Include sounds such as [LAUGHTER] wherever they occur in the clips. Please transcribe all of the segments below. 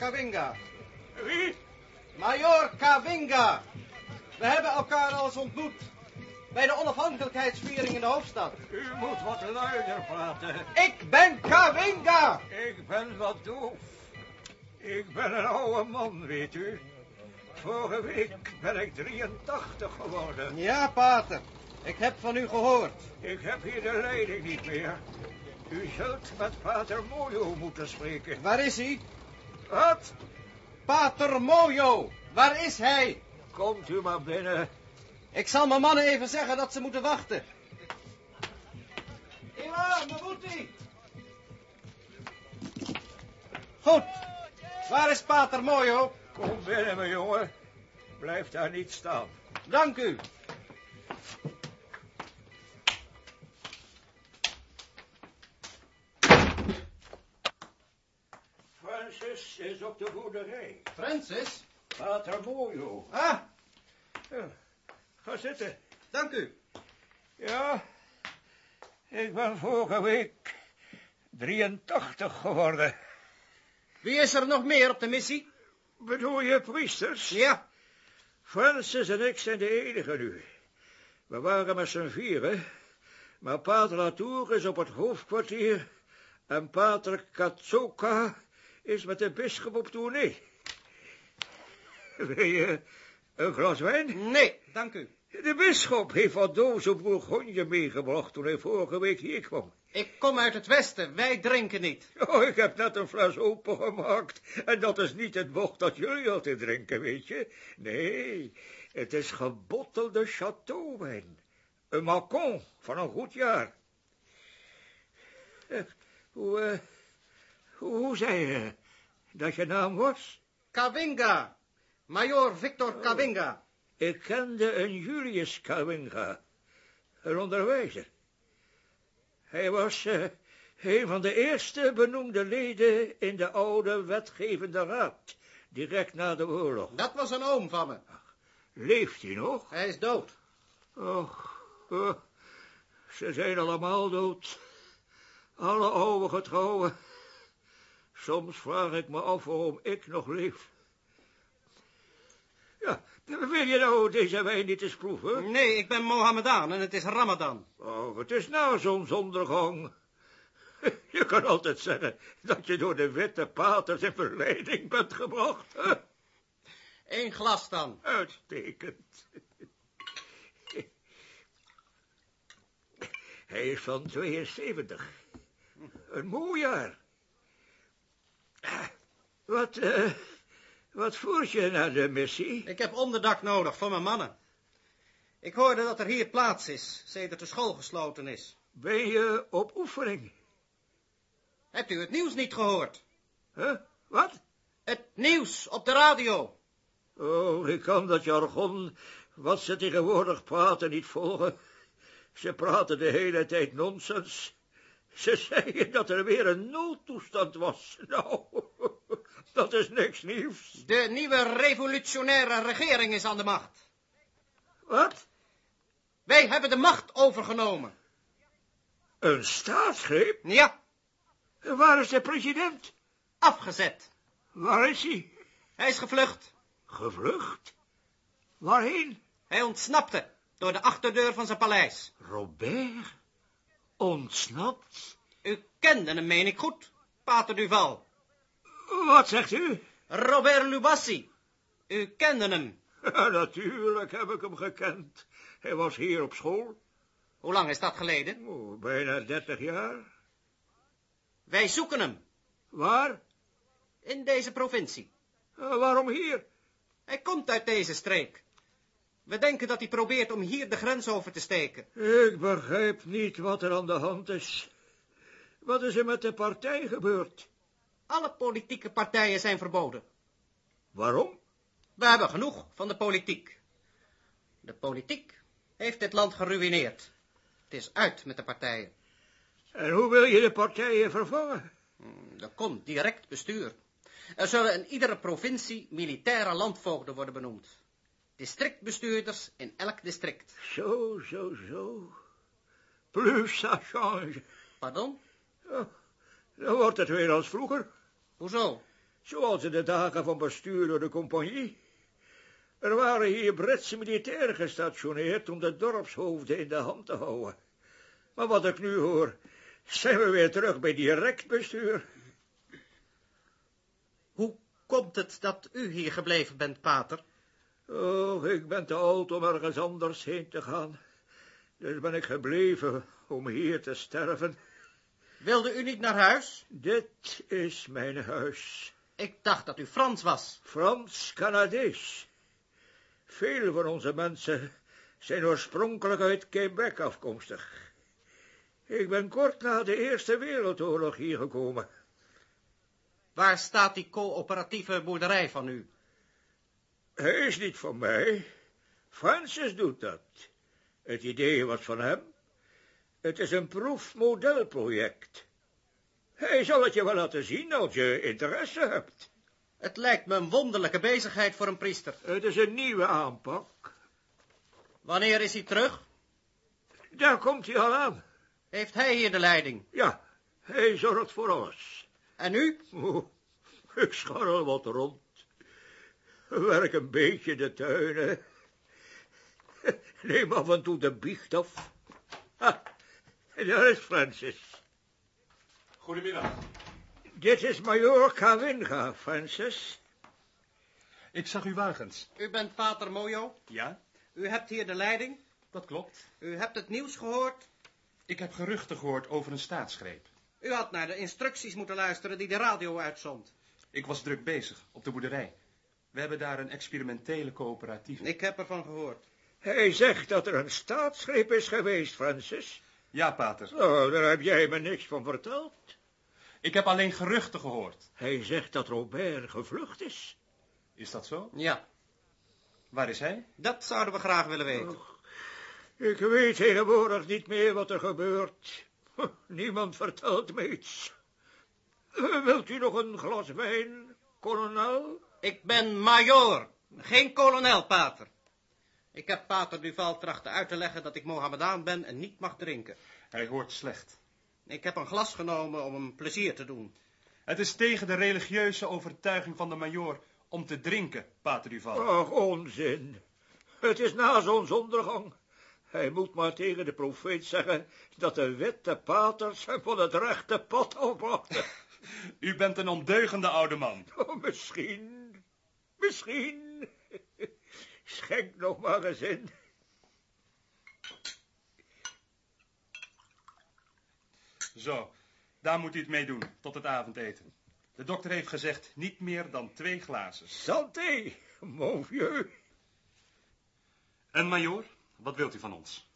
Kawinga. Wie? Major Kawinga! We hebben elkaar al eens ontmoet. Bij de onafhankelijkheidsviering in de hoofdstad. U moet wat luider praten. Ik ben Kawinga! Ik ben wat doof. Ik ben een oude man, weet u. Vorige week ben ik 83 geworden. Ja, Pater. Ik heb van u gehoord. Ik heb hier de leiding niet meer. U zult met pater Mojo moeten spreken. Waar is hij? Wat? Pater Mojo! Waar is hij? Komt u maar binnen. Ik zal mijn mannen even zeggen dat ze moeten wachten. Iwan, waar moet hij? Goed. Waar is Pater Mojo? Kom binnen, mijn jongen. Blijf daar niet staan. Dank u. Francis is op de boerderij. Francis? Pater Mojo. Ah, Ja, ga zitten. dank u. Ja, ik ben vorige week 83 geworden. Wie is er nog meer op de missie? Bedoel je priesters? Ja. Francis en ik zijn de enigen nu. We waren met z'n vieren, maar pater Latour is op het hoofdkwartier en pater Katsoka is met de bisschop op tournee. Wil je een glas wijn? Nee, dank u. De bisschop heeft wat dozen bourgogne meegebracht toen hij vorige week hier kwam. Ik kom uit het westen. Wij drinken niet. Oh, ik heb net een fles opengemaakt. En dat is niet het bocht dat jullie altijd drinken, weet je. Nee, het is gebottelde châteauwijn. Een Macon van een goed jaar. Eh, hoe, eh, hoe, zei je dat je naam was? Kawinga. Major Victor Kawinga. Ik kende een Julius Kawinga, een onderwijzer. Hij was eh, een van de eerste benoemde leden in de oude wetgevende raad, direct na de oorlog. Dat was een oom van me. Leeft hij nog? Hij is dood. Och, oh, ze zijn allemaal dood. Alle oude getrouwen. Soms vraag ik me af waarom ik nog leef. Ja, wil je nou deze wijn niet eens proeven? Nee, ik ben Mohammedaan en het is Ramadan. Oh, het is nou zo'n zondergang. [LAUGHS] Je kan altijd zeggen dat je door de witte paters in verleiding bent gebracht. Eén glas dan. Uitstekend. Hij is van 72. Een mooi jaar. Wat, eh, wat voert je naar de missie? Ik heb onderdak nodig voor mijn mannen. Ik hoorde dat er hier plaats is, sedert de school gesloten is. Ben je op oefening? Hebt u het nieuws niet gehoord? Huh? Wat? Het nieuws op de radio. Oh, ik kan dat jargon, wat ze tegenwoordig praten, niet volgen. Ze praten de hele tijd nonsens. Ze zeiden dat er weer een noodtoestand was. [LAUGHS] Nou, dat is niks nieuws. De nieuwe revolutionaire regering is aan de macht. Wat? Wij hebben de macht overgenomen. Een staatsgreep? Ja, Waar is de president? afgezet. Waar is hij? Hij is gevlucht. Gevlucht? Waarheen? Hij ontsnapte door de achterdeur van zijn paleis. Robert? Ontsnapt? U kende hem, meen ik goed, Pater Duval. Wat zegt u? Robert Lubassi. U kende hem. Ja, [LAUGHS] natuurlijk heb ik hem gekend. Hij was hier op school. Hoe lang is dat geleden? Oh, bijna dertig jaar. Wij zoeken hem. Waar? In deze provincie. Eh, waarom hier? Hij komt uit deze streek. We denken dat hij probeert om hier de grens over te steken. Ik begrijp niet wat er aan de hand is. Wat is er met de partij gebeurd? Alle politieke partijen zijn verboden. Waarom? We hebben genoeg van de politiek. De politiek heeft dit land geruineerd. Het is uit met de partijen. En hoe wil je de partijen vervangen? Er komt direct bestuur. Er zullen in iedere provincie militaire landvoogden worden benoemd. Districtbestuurders in elk district. Zo, zo, zo. Plus ça change. Pardon? Ja, dan wordt het weer als vroeger. Hoezo? Zoals in de dagen van bestuur door de compagnie. Er waren hier Britse militairen gestationeerd om de dorpshoofden in de hand te houden. Maar wat ik nu hoor, zijn we weer terug bij direct bestuur. Hoe komt het dat u hier gebleven bent, pater? Oh, ik ben te oud om ergens anders heen te gaan. Dus ben ik gebleven om hier te sterven. Wilde u niet naar huis? Dit is mijn huis. Ik dacht dat u Frans was. Frans-Canadees. Veel van onze mensen zijn oorspronkelijk uit Quebec afkomstig. Ik ben kort na de Eerste Wereldoorlog hier gekomen. Waar staat die coöperatieve boerderij van u? Hij is niet van mij. Francis doet dat. Het idee was van hem. Het is een proefmodelproject. Hij zal het je wel laten zien als je interesse hebt. Het lijkt me een wonderlijke bezigheid voor een priester. Het is een nieuwe aanpak. Wanneer is hij terug? Daar komt hij al aan. Heeft hij hier de leiding? Ja, hij zorgt voor alles. En u? Oh, ik scharrel wat rond. Werk een beetje de tuinen. Neem af en toe de biecht af. Ha, daar is Francis. Goedemiddag. Dit is Major Kawinga, Francis. Ik zag uw wagens. U bent pater Mojo. Ja, U hebt hier de leiding. dat klopt. U hebt het nieuws gehoord. Ik heb geruchten gehoord over een staatsgreep. U had naar de instructies moeten luisteren die de radio uitzond. Ik was druk bezig op de boerderij. We hebben daar een experimentele coöperatief. Ik heb ervan gehoord. Hij zegt dat er een staatsgreep is geweest, Francis. Ja, pater. Oh, daar heb jij me niks van verteld. Ik heb alleen geruchten gehoord. Hij zegt dat Robert gevlucht is. Is dat zo? Ja, Waar is hij? dat zouden we graag willen weten. Ik weet tegenwoordig niet meer wat er gebeurt. Niemand vertelt me iets. Wilt u nog een glas wijn, kolonel? Ik ben major, geen kolonel, pater. Ik heb pater Duval trachten uit te leggen dat ik Mohammedaan ben en niet mag drinken. Hij hoort slecht. Ik heb een glas genomen om hem plezier te doen. Het is tegen de religieuze overtuiging van de majoor om te drinken, pater Duval. Ach, onzin. Het is na zonsondergang. Hij moet maar tegen de profeet zeggen dat de witte paters hem van het rechte pad afbrachten. U bent een ondeugende oude man. Oh, misschien, misschien. Schenk nog maar eens in. Zo, daar moet u het mee doen, tot het avondeten. De dokter heeft gezegd niet meer dan twee glazen. Santé, mon vieux. En majoor, wat wilt u van ons?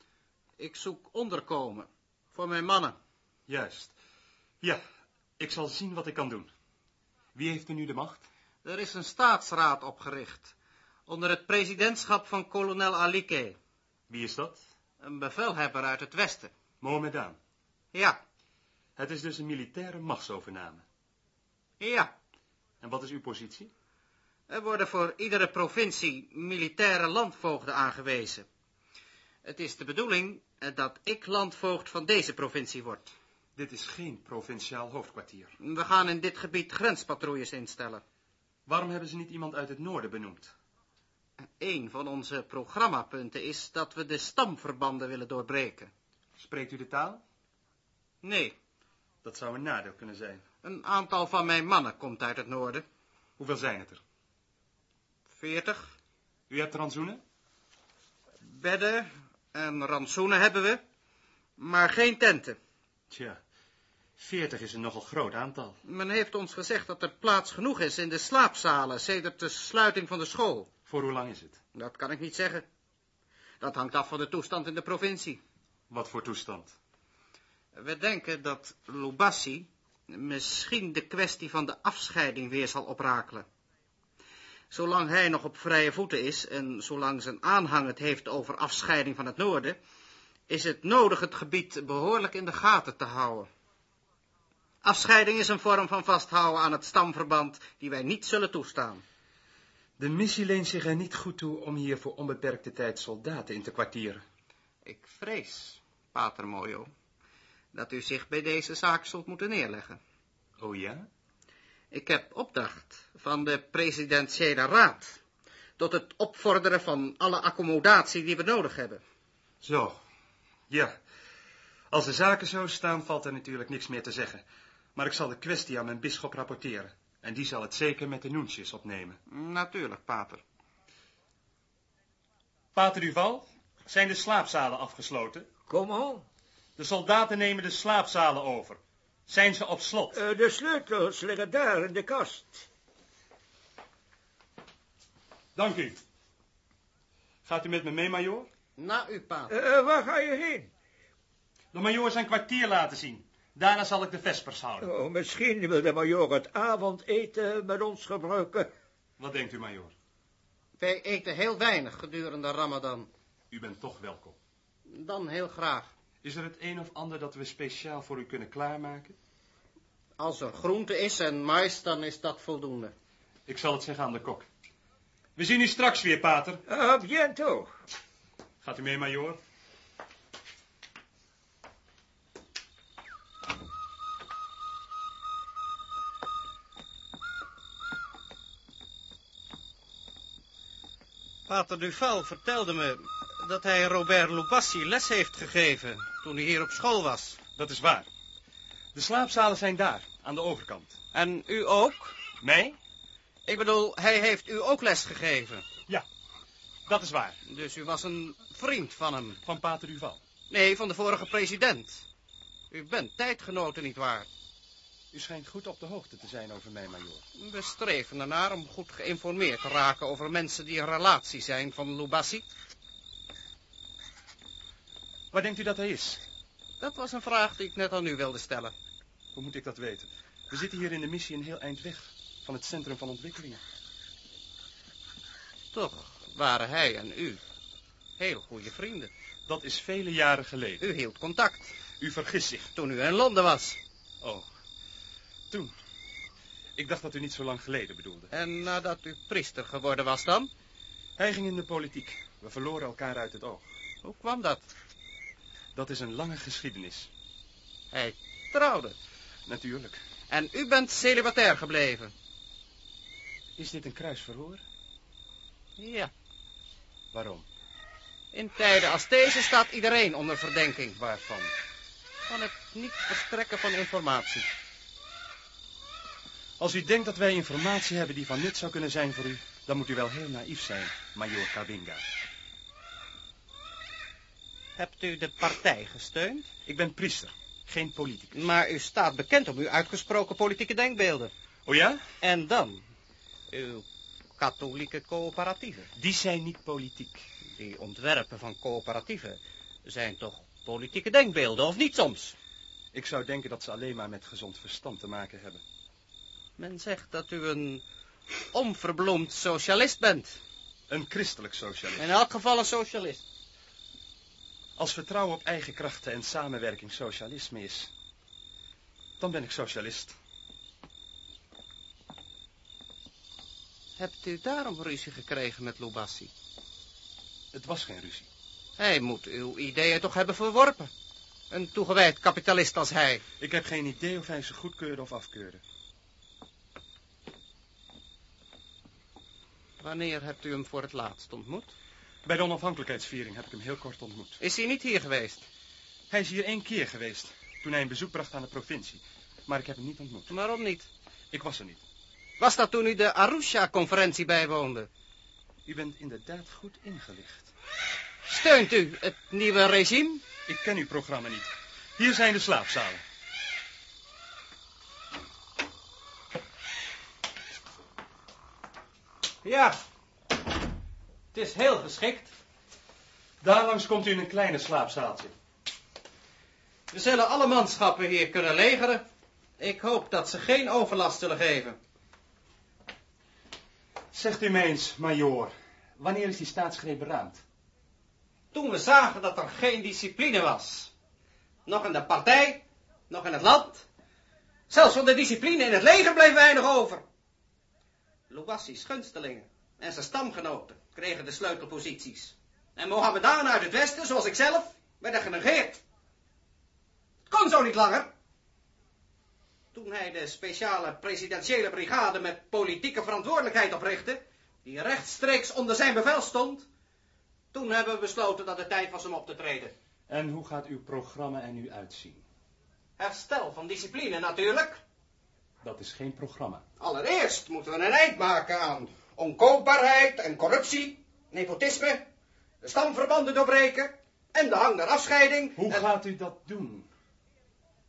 Ik zoek onderkomen voor mijn mannen. Juist. Ja, ik zal zien wat ik kan doen. Wie heeft er nu de macht? Er is een staatsraad opgericht onder het presidentschap van kolonel Alike, Wie is dat? een bevelhebber uit het westen. Mohamedaan. Ja, Het is dus een militaire machtsovername. ja. En wat is uw positie? Er worden voor iedere provincie militaire landvoogden aangewezen. Het is de bedoeling eh, dat ik landvoogd van deze provincie word. Dit is geen provinciaal hoofdkwartier. We gaan in dit gebied grenspatrouilles instellen. Waarom hebben ze niet iemand uit het noorden benoemd? Een van onze programmapunten is dat we de stamverbanden willen doorbreken. Spreekt u de taal? Nee, Dat zou een nadeel kunnen zijn. een aantal van mijn mannen komt uit het noorden. Hoeveel zijn het er? Veertig. U hebt rantsoenen? Bedden en rantsoenen hebben we, maar geen tenten. Tja, veertig is een nogal groot aantal. Men heeft ons gezegd dat er plaats genoeg is in de slaapzalen sedert de sluiting van de school. Voor hoe lang is het? Dat kan ik niet zeggen. Dat hangt af van de toestand in de provincie. Wat voor toestand? We denken dat Lubassi misschien de kwestie van de afscheiding weer zal oprakelen. Zolang hij nog op vrije voeten is en zolang zijn aanhang het heeft over afscheiding van het noorden, is het nodig het gebied behoorlijk in de gaten te houden. Afscheiding is een vorm van vasthouden aan het stamverband die wij niet zullen toestaan. De missie leent zich er niet goed toe om hier voor onbeperkte tijd soldaten in te kwartieren. Ik vrees, pater Mojo, dat u zich bij deze zaak zult moeten neerleggen. Oh ja? Ik heb opdracht van de presidentiële raad tot het opvorderen van alle accommodatie die we nodig hebben. Zo, ja. Als de zaken zo staan, valt er natuurlijk niks meer te zeggen. Maar ik zal de kwestie aan mijn bisschop rapporteren. En die zal het zeker met de noensjes opnemen. Natuurlijk, pater. Pater Duval, zijn de slaapzalen afgesloten? Kom al. De soldaten nemen de slaapzalen over. Zijn ze op slot? Eh, de sleutels liggen daar in de kast. Dank u. Gaat u met me mee, majoor? Na u, pater. Eh, eh, waar ga je heen? De majoor zijn kwartier laten zien. Daarna zal ik de vespers houden. Oh, misschien wil de majoor het avondeten met ons gebruiken. Wat denkt u, majoor? Wij eten heel weinig gedurende Ramadan. U bent toch welkom. Dan heel graag. Is er het een of ander dat we speciaal voor u kunnen klaarmaken? Als er groente is en mais, dan is dat voldoende. Ik zal het zeggen aan de kok. We zien u straks weer, pater. A biento. Gaat u mee, majoor? Pater Duval vertelde me dat hij Robert Lubassi les heeft gegeven toen hij hier op school was. Dat is waar. De slaapzalen zijn daar, aan de overkant. En u ook? Mij? Ik bedoel, hij heeft u ook les gegeven. Ja, dat is waar. Dus u was een vriend van hem. Van pater Duval. Nee, van de vorige president. U bent tijdgenoten, nietwaar? U schijnt goed op de hoogte te zijn over mij, majoor. We streven ernaar om goed geïnformeerd te raken over mensen die een relatie zijn van Lubassi. Waar denkt u dat hij is? Dat was een vraag die ik net aan u wilde stellen. Hoe moet ik dat weten? We zitten hier in de missie een heel eind weg van het centrum van ontwikkelingen. Toch waren hij en u heel goede vrienden. Dat is vele jaren geleden. U hield contact U vergist zich. toen u in Londen was. Oh, toen. Ik dacht dat u niet zo lang geleden bedoelde. En nadat u priester geworden was dan? Hij ging in de politiek. We verloren elkaar uit het oog. Hoe kwam dat? Dat is een lange geschiedenis. Hij trouwde. Natuurlijk. En u bent celibatair gebleven. Is dit een kruisverhoor? Ja. Waarom? In tijden als deze staat iedereen onder verdenking. Waarvan? Van het niet verstrekken van informatie. Als u denkt dat wij informatie hebben die van nut zou kunnen zijn voor u, dan moet u wel heel naïef zijn, majoor Kabinga. Hebt u de partij gesteund? Ik ben priester, geen politicus. Maar u staat bekend om uw uitgesproken politieke denkbeelden. Oh ja? En dan? Uw katholieke coöperatieven. Die zijn niet politiek. Die ontwerpen van coöperatieven zijn toch politieke denkbeelden, of niet soms? Ik zou denken dat ze alleen maar met gezond verstand te maken hebben. Men zegt dat u een onverbloemd socialist bent. Een christelijk socialist. In elk geval een socialist. Als vertrouwen op eigen krachten en samenwerking socialisme is, dan ben ik socialist. Hebt u daarom ruzie gekregen met Lubassi? Het was geen ruzie. Hij moet uw ideeën toch hebben verworpen. Een toegewijd kapitalist als hij. Ik heb geen idee of hij ze goedkeurde of afkeurde. Wanneer hebt u hem voor het laatst ontmoet? Bij de onafhankelijkheidsviering heb ik hem heel kort ontmoet. Is hij niet hier geweest? Hij is hier één keer geweest, toen hij een bezoek bracht aan de provincie. Maar ik heb hem niet ontmoet. Waarom niet? Ik was er niet. Was dat toen u de Arusha-conferentie bijwoonde? U bent inderdaad goed ingelicht. Steunt u het nieuwe regime? Ik ken uw programma niet. Hier zijn de slaapzalen. Ja. Het is heel geschikt. Daarlangs komt u in een kleine slaapzaaltje. We zullen alle manschappen hier kunnen legeren. Ik hoop dat ze geen overlast zullen geven. Zegt u mij eens, majoor, wanneer is die staatsgreep beraamd? Toen we zagen dat er geen discipline was. Nog in de partij, nog in het land. Zelfs van de discipline in het leger bleef weinig over. Louassi's gunstelingen en zijn stamgenoten kregen de sleutelposities. En Mohammedanen uit het westen, zoals ik zelf, werden genegeerd. Het kon zo niet langer. Toen hij de speciale presidentiële brigade met politieke verantwoordelijkheid oprichtte, die rechtstreeks onder zijn bevel stond, toen hebben we besloten dat het tijd was om op te treden. En hoe gaat uw programma er nu uitzien? Herstel van discipline natuurlijk. Dat is geen programma. Allereerst moeten we een eind maken aan onkoopbaarheid en corruptie, nepotisme, de stamverbanden doorbreken en de hang naar afscheiding. Hoe en- gaat u dat doen?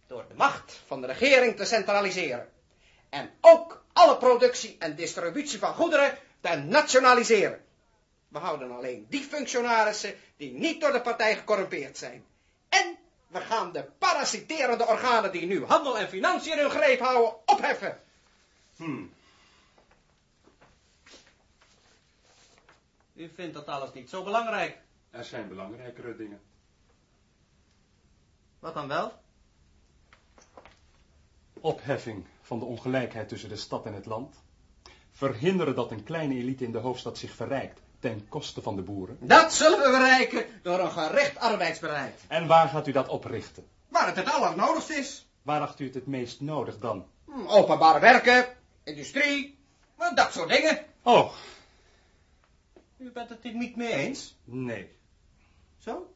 Door de macht van de regering te centraliseren. En ook alle productie en distributie van goederen te nationaliseren. We houden alleen die functionarissen die niet door de partij gecorrumpeerd zijn. En we gaan de parasiterende organen die nu handel en financiën in hun greep houden opheffen. Hmm. U vindt dat alles niet zo belangrijk. Er zijn belangrijkere dingen. Wat dan wel? Opheffing van de ongelijkheid tussen de stad en het land. Verhinderen dat een kleine elite in de hoofdstad zich verrijkt ten koste van de boeren. Dat zullen we bereiken door een gericht arbeidsbeleid. En waar gaat u dat oprichten? Waar het het allernodigst is. Waar acht u het het meest nodig dan? Hm, Openbare werken, industrie, dat soort dingen. Oh, U bent het hier niet mee eens? nee. Zo?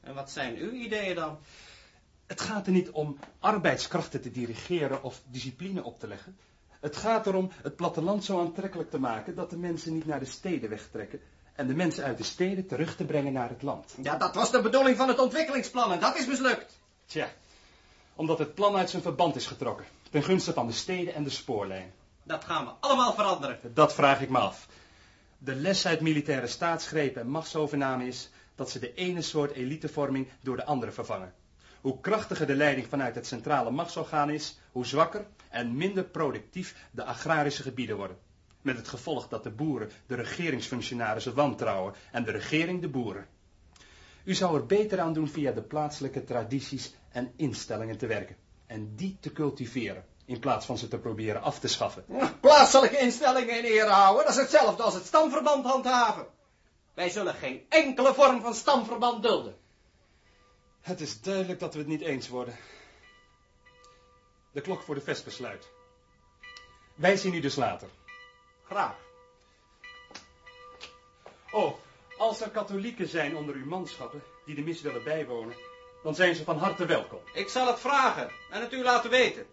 En wat zijn uw ideeën dan? Het gaat er niet om arbeidskrachten te dirigeren of discipline op te leggen. Het gaat erom het platteland zo aantrekkelijk te maken dat de mensen niet naar de steden wegtrekken en de mensen uit de steden terug te brengen naar het land. Ja, dat was de bedoeling van het ontwikkelingsplan en dat is mislukt. Tja, omdat het plan uit zijn verband is getrokken, ten gunste van de steden en de spoorlijn. Dat gaan we allemaal veranderen. Dat vraag ik me af. De les uit militaire staatsgrepen en machtsovername is dat ze de ene soort elitevorming door de andere vervangen. Hoe krachtiger de leiding vanuit het centrale machtsorgaan is, hoe zwakker en minder productief de agrarische gebieden worden. Met het gevolg dat de boeren de regeringsfunctionarissen wantrouwen en de regering de boeren. U zou er beter aan doen via de plaatselijke tradities en instellingen te werken. En die te cultiveren, in plaats van ze te proberen af te schaffen. Plaatselijke instellingen in ere houden, dat is hetzelfde als het stamverband handhaven. Wij zullen geen enkele vorm van stamverband dulden. Het is duidelijk dat we het niet eens worden. De klok voor de vesper sluit. Wij zien u dus later. Graag. Oh, als er katholieken zijn onder uw manschappen die de mis willen bijwonen, dan zijn ze van harte welkom. Ik zal het vragen en het u laten weten.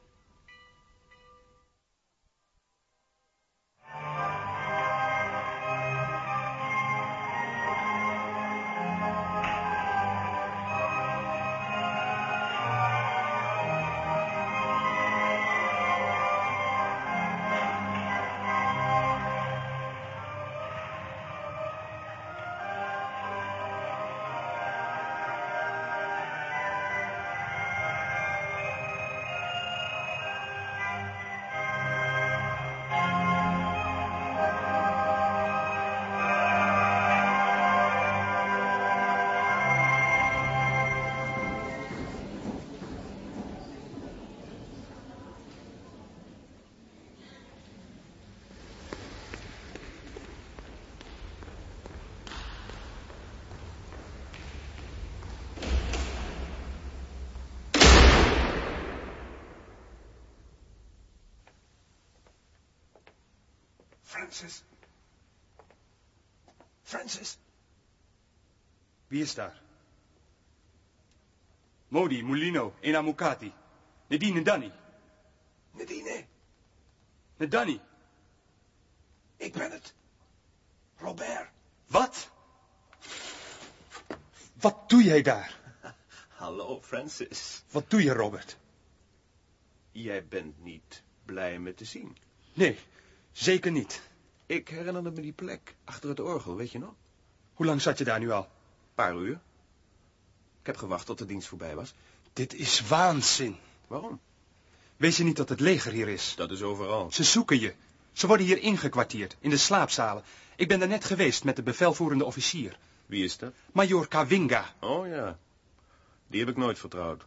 Francis. Francis. Wie is daar? Modi, Mulino, Enamukati. Nadine Dani. Nadine, Dani. ik ben het. Robert. Wat? Wat doe jij daar? [LAUGHS] Hallo, Francis. Wat doe je, Robert? Jij bent niet blij me te zien. Nee, zeker niet. Ik herinnerde me die plek, achter het orgel, weet je nog? Hoe lang zat je daar nu al? Een paar uur. Ik heb gewacht tot de dienst voorbij was. Dit is waanzin. Waarom? Weet je niet dat het leger hier is? Dat is overal. Ze zoeken je. Ze worden hier ingekwartierd, in de slaapzalen. Ik ben er net geweest met de bevelvoerende officier. Wie is dat? Major Kawinga. Oh ja. Die heb ik nooit vertrouwd.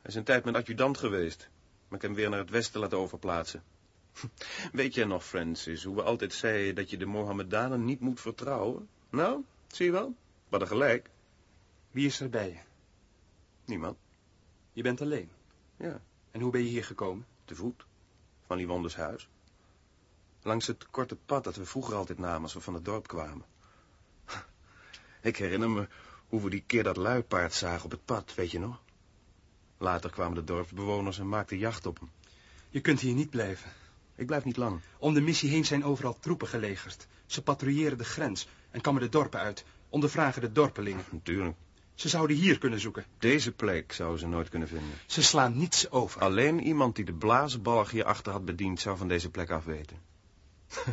Hij is een tijd mijn adjudant geweest. Maar ik heb hem weer naar het westen laten overplaatsen. [LAUGHS] Weet jij nog, Francis, hoe we altijd zeiden dat je de Mohammedanen niet moet vertrouwen? Nou, zie je wel? We hadden gelijk. Wie is er bij je? Niemand. Je bent alleen. Ja. En hoe ben je hier gekomen? Te voet. Van Livondes huis. Langs het korte pad dat we vroeger altijd namen als we van het dorp kwamen. [LAUGHS] Ik herinner me hoe we die keer dat luipaard zagen op het pad, weet je nog? Later kwamen de dorpsbewoners en maakten jacht op hem. Je kunt hier niet blijven. Ik blijf niet lang. Om de missie heen zijn overal troepen gelegerd. Ze patrouilleren de grens en kammen de dorpen uit. Ondervragen de dorpelingen. Natuurlijk. Ze zouden hier kunnen zoeken. Deze plek zouden ze nooit kunnen vinden. Ze slaan niets over. Alleen iemand die de blazenbalg hierachter had bediend zou van deze plek af weten. [LAUGHS]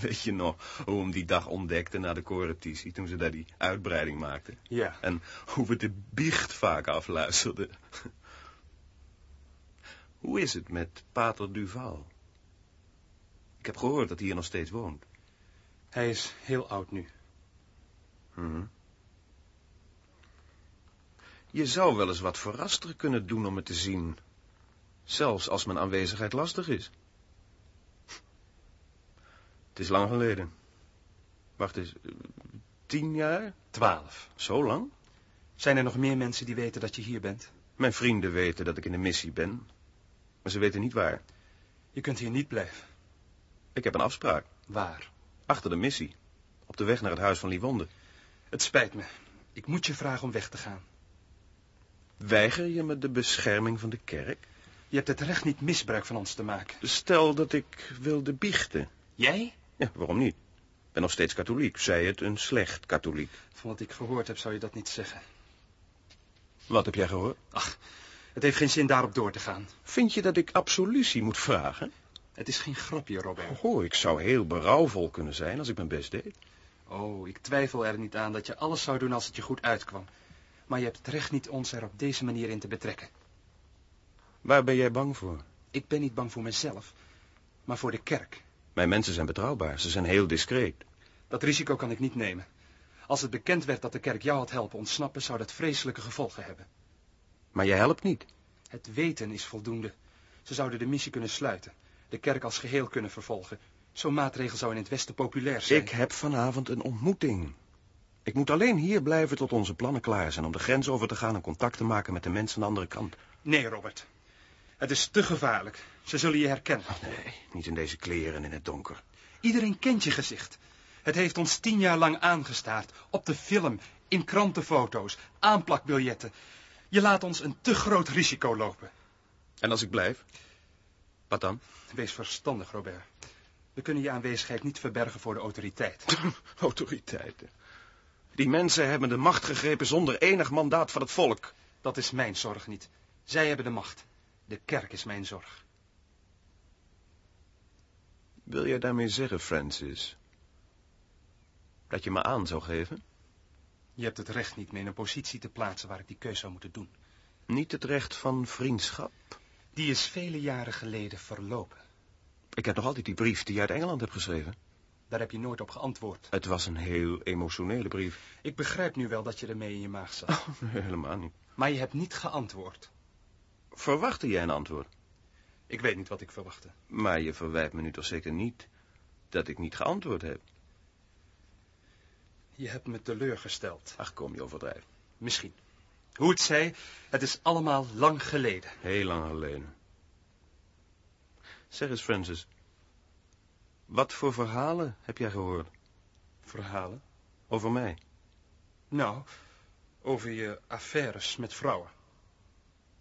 Weet je nog hoe we hem die dag ontdekte na de korrepetitie, toen ze daar die uitbreiding maakten? Ja. En hoe we de biecht vaak afluisterden. Hoe is het met Pater Duval? Ik heb gehoord dat hij hier nog steeds woont. Hij is heel oud nu. Mhm. Je zou wel eens wat verraster kunnen doen om het te zien. Zelfs als mijn aanwezigheid lastig is. Het is lang geleden. Wacht eens, eh, tien jaar? Twaalf. Zo lang? Zijn er nog meer mensen die weten dat je hier bent? Mijn vrienden weten dat ik in de missie ben. Maar ze weten niet waar. Je kunt hier niet blijven. Ik heb een afspraak. Waar? Achter de missie. Op de weg naar het huis van Livonde. Het spijt me. Ik moet je vragen om weg te gaan. Weiger je me de bescherming van de kerk? Je hebt het recht niet misbruik van ons te maken. Stel dat ik wilde biechten. Jij? Ja, waarom niet? Ik ben nog steeds katholiek. Zij het een slecht katholiek. Van wat ik gehoord heb, zou je dat niet zeggen. Wat heb jij gehoord? Ach, het heeft geen zin daarop door te gaan. Vind je dat ik absolutie moet vragen? Het is geen grapje, Robert. Oh, ik zou heel berouwvol kunnen zijn als ik mijn best deed. Oh, ik twijfel er niet aan dat je alles zou doen als het je goed uitkwam. Maar je hebt het recht niet ons er op deze manier in te betrekken. Waar ben jij bang voor? Ik ben niet bang voor mezelf, maar voor de kerk. Mijn mensen zijn betrouwbaar. Ze zijn heel discreet. Dat risico kan ik niet nemen. Als het bekend werd dat de kerk jou had helpen ontsnappen, zou dat vreselijke gevolgen hebben. Maar jij helpt niet. Het weten is voldoende. Ze zouden de missie kunnen sluiten, de kerk als geheel kunnen vervolgen. Zo'n maatregel zou in het Westen populair zijn. Ik heb vanavond een ontmoeting. Ik moet alleen hier blijven tot onze plannen klaar zijn om de grens over te gaan en contact te maken met de mensen aan de andere kant. Nee, Robert. Het is te gevaarlijk. Ze zullen je herkennen. Nee, niet in deze kleren en in het donker. Iedereen kent je gezicht. Het heeft ons tien jaar lang aangestaard. Op de film, in krantenfoto's, aanplakbiljetten. Je laat ons een te groot risico lopen. En als ik blijf? Wat dan? Wees verstandig, Robert. We kunnen je aanwezigheid niet verbergen voor de autoriteit. [LAUGHS] Autoriteiten. Die mensen hebben de macht gegrepen zonder enig mandaat van het volk. Dat is mijn zorg niet. Zij hebben de macht. De kerk is mijn zorg. Wil jij daarmee zeggen, Francis, dat je me aan zou geven? Je hebt het recht niet meer in een positie te plaatsen waar ik die keus zou moeten doen. Niet het recht van vriendschap? Die is vele jaren geleden verlopen. Ik heb nog altijd die brief die je uit Engeland hebt geschreven. Daar heb je nooit op geantwoord. Het was een heel emotionele brief. Ik begrijp nu wel dat je ermee in je maag zat. Oh, nee, helemaal niet. Maar je hebt niet geantwoord. Verwachtte jij een antwoord? Ik weet niet wat ik verwachtte. Maar je verwijt me nu toch zeker niet dat ik niet geantwoord heb? Je hebt me teleurgesteld. Ach, kom, je overdrijft. Misschien. Hoe het zij, het is allemaal lang geleden. Heel lang geleden. Zeg eens, Francis. Wat voor verhalen heb jij gehoord Verhalen? over mij? Nou, over je affaires met vrouwen.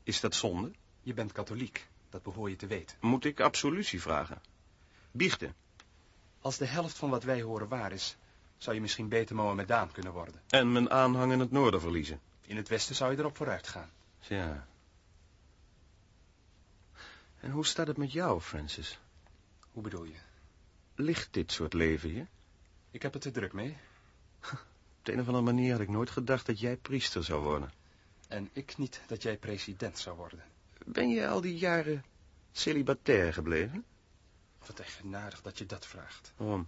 Is dat zonde? Je bent katholiek, dat behoor je te weten. Moet ik absolutie vragen? Biechten? Als de helft van wat wij horen waar is, zou je misschien beter Mohammedaan kunnen worden. En mijn aanhang in het noorden verliezen? In het westen zou je erop vooruit gaan. Ja. En hoe staat het met jou, Francis? Hoe bedoel je? Ligt dit soort leven je? Ik heb het er druk mee. Op de een of andere manier had ik nooit gedacht dat jij priester zou worden. En ik niet dat jij president zou worden. Ben je al die jaren celibatair gebleven? Wat eigenaardig dat je dat vraagt. Waarom?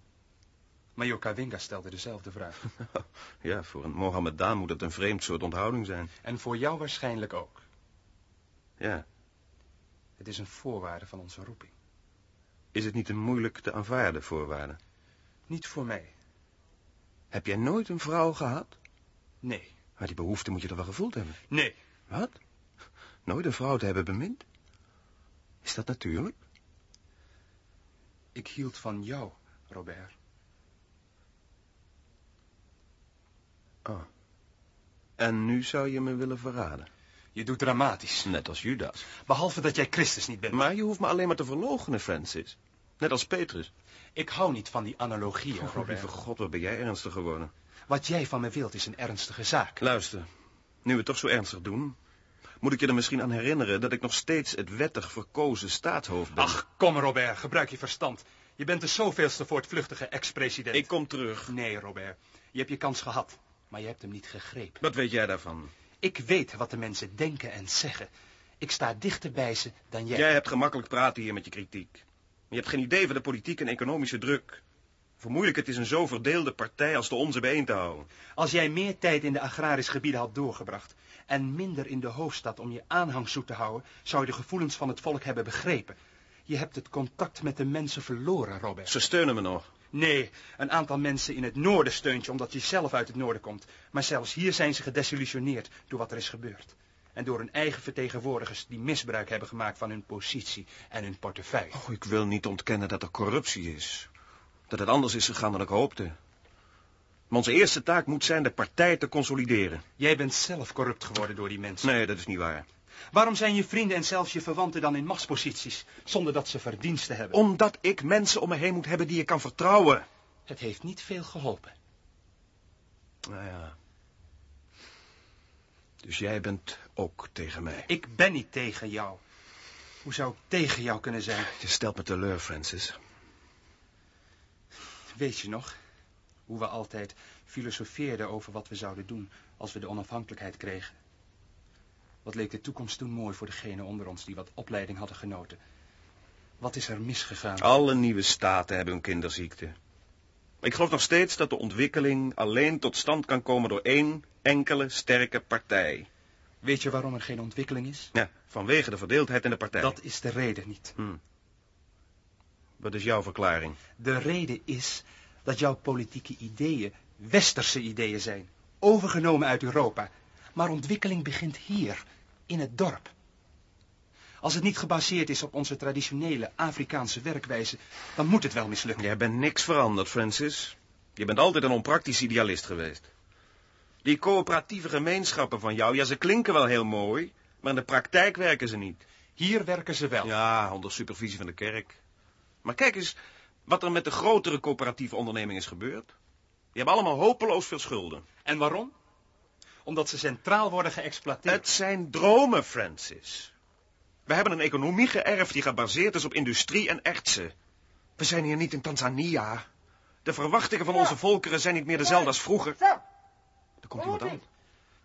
Major Kawinga stelde dezelfde vraag. [LAUGHS] Ja, voor een Mohammedaan moet het een vreemd soort onthouding zijn. En voor jou waarschijnlijk ook. Ja. Het is een voorwaarde van onze roeping. Is het niet een moeilijk te aanvaarden voorwaarde? Niet voor mij. Heb jij nooit een vrouw gehad? Nee. Maar die behoefte moet je toch wel gevoeld hebben? Nee. Wat? Nooit een vrouw te hebben bemind? Is dat natuurlijk? Ik hield van jou, Robert. Oh. En nu zou je me willen verraden? Je doet dramatisch. Net als Judas. Behalve dat jij Christus niet bent. Maar je hoeft me alleen maar te verloochenen, Francis. Net als Petrus. Ik hou niet van die analogieën, Oh, Robert. lieve god, wat ben jij ernstig geworden. Wat jij van me wilt is een ernstige zaak. Luister, nu we het toch zo ernstig doen... moet ik je er misschien aan herinneren dat ik nog steeds het wettig verkozen staatshoofd ben. Ach, kom Robert, gebruik je verstand. Je bent de zoveelste voortvluchtige ex-president. Ik kom terug. Nee, Robert. Je hebt je kans gehad, maar je hebt hem niet gegrepen. Wat weet jij daarvan? Ik weet wat de mensen denken en zeggen. Ik sta dichter bij ze dan jij. Jij hebt gemakkelijk praten hier met je kritiek. Je hebt geen idee van de politieke en economische druk. Vermoeilijk het is een zo verdeelde partij als de onze bijeen te houden. Als jij meer tijd in de agrarische gebieden had doorgebracht... en minder in de hoofdstad om je aanhang zoet te houden... zou je de gevoelens van het volk hebben begrepen. Je hebt het contact met de mensen verloren, Robert. Ze steunen me nog. Nee, een aantal mensen in het noorden steunt je omdat je zelf uit het noorden komt. Maar zelfs hier zijn ze gedesillusioneerd door wat er is gebeurd. En door hun eigen vertegenwoordigers die misbruik hebben gemaakt van hun positie en hun portefeuille. Oh, ik wil niet ontkennen dat er corruptie is. Dat het anders is gegaan dan ik hoopte. Maar onze eerste taak moet zijn de partij te consolideren. Jij bent zelf corrupt geworden door die mensen. Nee, dat is niet waar. Waarom zijn je vrienden en zelfs je verwanten dan in machtsposities, zonder dat ze verdiensten hebben? Omdat ik mensen om me heen moet hebben die ik kan vertrouwen. Het heeft niet veel geholpen. Nou ja. Dus jij bent ook tegen mij. Ik ben niet tegen jou. Hoe zou ik tegen jou kunnen zijn? Je stelt me teleur, Francis. Weet je nog? Hoe we altijd filosofeerden over wat we zouden doen als we de onafhankelijkheid kregen. Wat leek de toekomst toen mooi voor degenen onder ons die wat opleiding hadden genoten. Wat is er misgegaan? Alle nieuwe staten hebben een kinderziekte. Ik geloof nog steeds dat de ontwikkeling alleen tot stand kan komen door één enkele sterke partij. Weet je waarom er geen ontwikkeling is? Ja, vanwege de verdeeldheid in de partij. Dat is de reden niet. Hm. Wat is jouw verklaring? De reden is dat jouw politieke ideeën westerse ideeën zijn, overgenomen uit Europa. Maar ontwikkeling begint hier, in het dorp. Als het niet gebaseerd is op onze traditionele Afrikaanse werkwijze, dan moet het wel mislukken. Jij bent niks veranderd, Francis. Je bent altijd een onpraktisch idealist geweest. Die coöperatieve gemeenschappen van jou, ja, ze klinken wel heel mooi, maar in de praktijk werken ze niet. Hier werken ze wel. Ja, onder supervisie van de kerk. Maar kijk eens wat er met de grotere coöperatieve ondernemingen is gebeurd. Die hebben allemaal hopeloos veel schulden. En waarom? Omdat ze centraal worden geëxploiteerd. Het zijn dromen, Francis. We hebben een economie geërfd die gebaseerd is op industrie en ertsen. We zijn hier niet in Tanzania. De verwachtingen van onze volkeren zijn niet meer dezelfde als vroeger. Er komt iemand aan.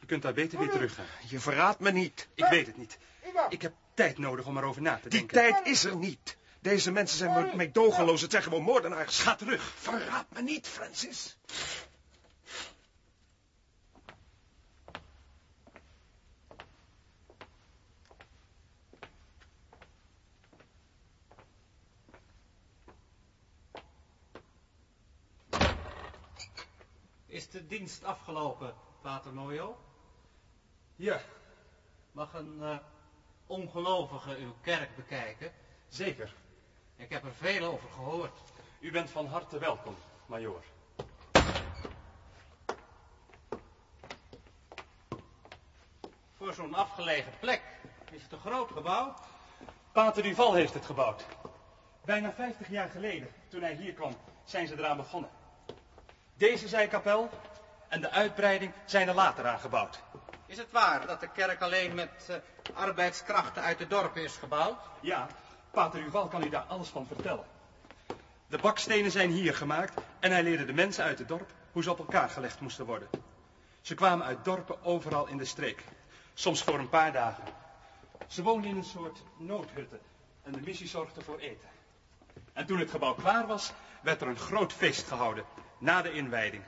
Je kunt daar beter weer terug gaan. Je verraadt me niet. Ik weet het niet. Ik heb tijd nodig om erover na te Die denken. tijd is er niet. Deze mensen zijn me- meedogenloos. Het zijn gewoon moordenaars. Ga terug. Verraad me niet, Francis. Is de dienst afgelopen, Pater Noyo? Ja, Mag een eh, ongelovige uw kerk bekijken? zeker. Ik heb er veel over gehoord. U bent van harte welkom, majoor. Voor zo'n afgelegen plek is het een groot gebouw. Pater Duval heeft het gebouwd. Bijna 50 jaar geleden, toen hij hier kwam, zijn ze eraan begonnen. Deze zijkapel en de uitbreiding zijn er later aangebouwd. Is het waar dat de kerk alleen met eh, arbeidskrachten uit de dorpen is gebouwd? Ja, Pater Duval kan u daar alles van vertellen. De bakstenen zijn hier gemaakt en hij leerde de mensen uit het dorp hoe ze op elkaar gelegd moesten worden. Ze kwamen uit dorpen overal in de streek. Soms voor een paar dagen. Ze woonden in een soort noodhutten en de missie zorgde voor eten. En toen het gebouw klaar was, werd er een groot feest gehouden, na de inwijding.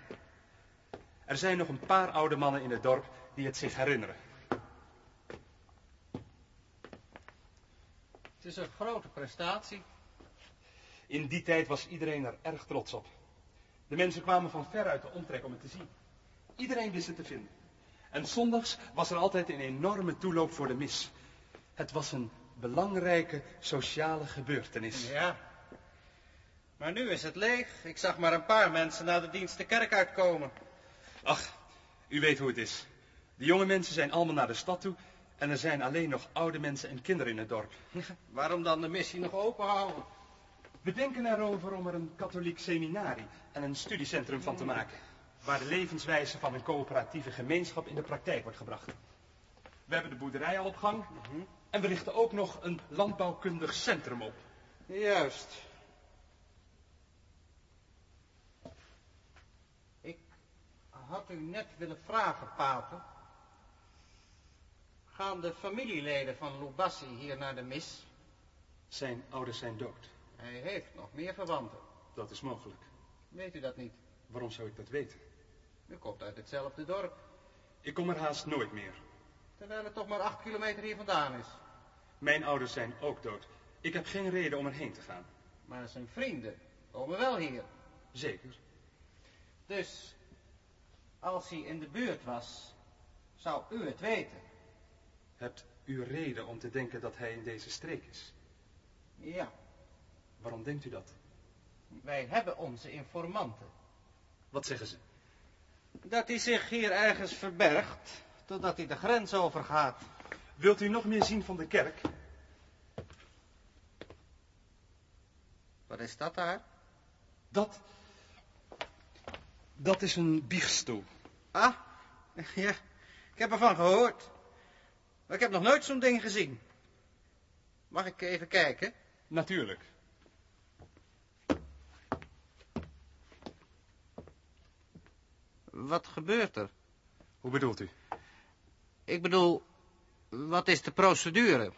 Er zijn nog een paar oude mannen in het dorp die het zich herinneren. Het is een grote prestatie. In die tijd was iedereen er erg trots op. De mensen kwamen van ver uit de omtrek om het te zien. Iedereen wist het te vinden. En zondags was er altijd een enorme toeloop voor de mis. Het was een belangrijke sociale gebeurtenis. Ja. Maar nu is het leeg. Ik zag maar een paar mensen na de dienst de kerk uitkomen. Ach, u weet hoe het is. De jonge mensen zijn allemaal naar de stad toe en er zijn alleen nog oude mensen en kinderen in het dorp. [LAUGHS] Waarom dan de missie nog open houden? We denken erover om er een katholiek seminarie en een studiecentrum van te maken. Waar de levenswijze van een coöperatieve gemeenschap in de praktijk wordt gebracht. We hebben de boerderij al op gang. En we richten ook nog een landbouwkundig centrum op. Juist. Had u net willen vragen, pater. Gaan de familieleden van Lubassi hier naar de mis? Zijn ouders zijn dood. Hij heeft nog meer verwanten. Dat is mogelijk. Weet u dat niet? Waarom zou ik dat weten? U komt uit hetzelfde dorp, Ik kom er haast nooit meer. terwijl het toch maar acht kilometer hier vandaan is. Mijn ouders zijn ook dood. Ik heb geen reden om erheen te gaan. Maar zijn vrienden komen wel hier. Zeker. Dus, als hij in de buurt was, zou u het weten. Hebt u reden om te denken dat hij in deze streek is? Ja, Waarom denkt u dat? wij hebben onze informanten. Wat zeggen ze? Dat hij zich hier ergens verbergt, totdat hij de grens overgaat. Wilt u nog meer zien van de kerk? Wat is dat daar? Dat. Dat is een biechtstoel. Ah, [LAUGHS] ja, ik heb ervan gehoord. Maar ik heb nog nooit zo'n ding gezien. Mag ik even kijken? Natuurlijk. Wat gebeurt er? Hoe bedoelt u? Ik bedoel, wat is de procedure?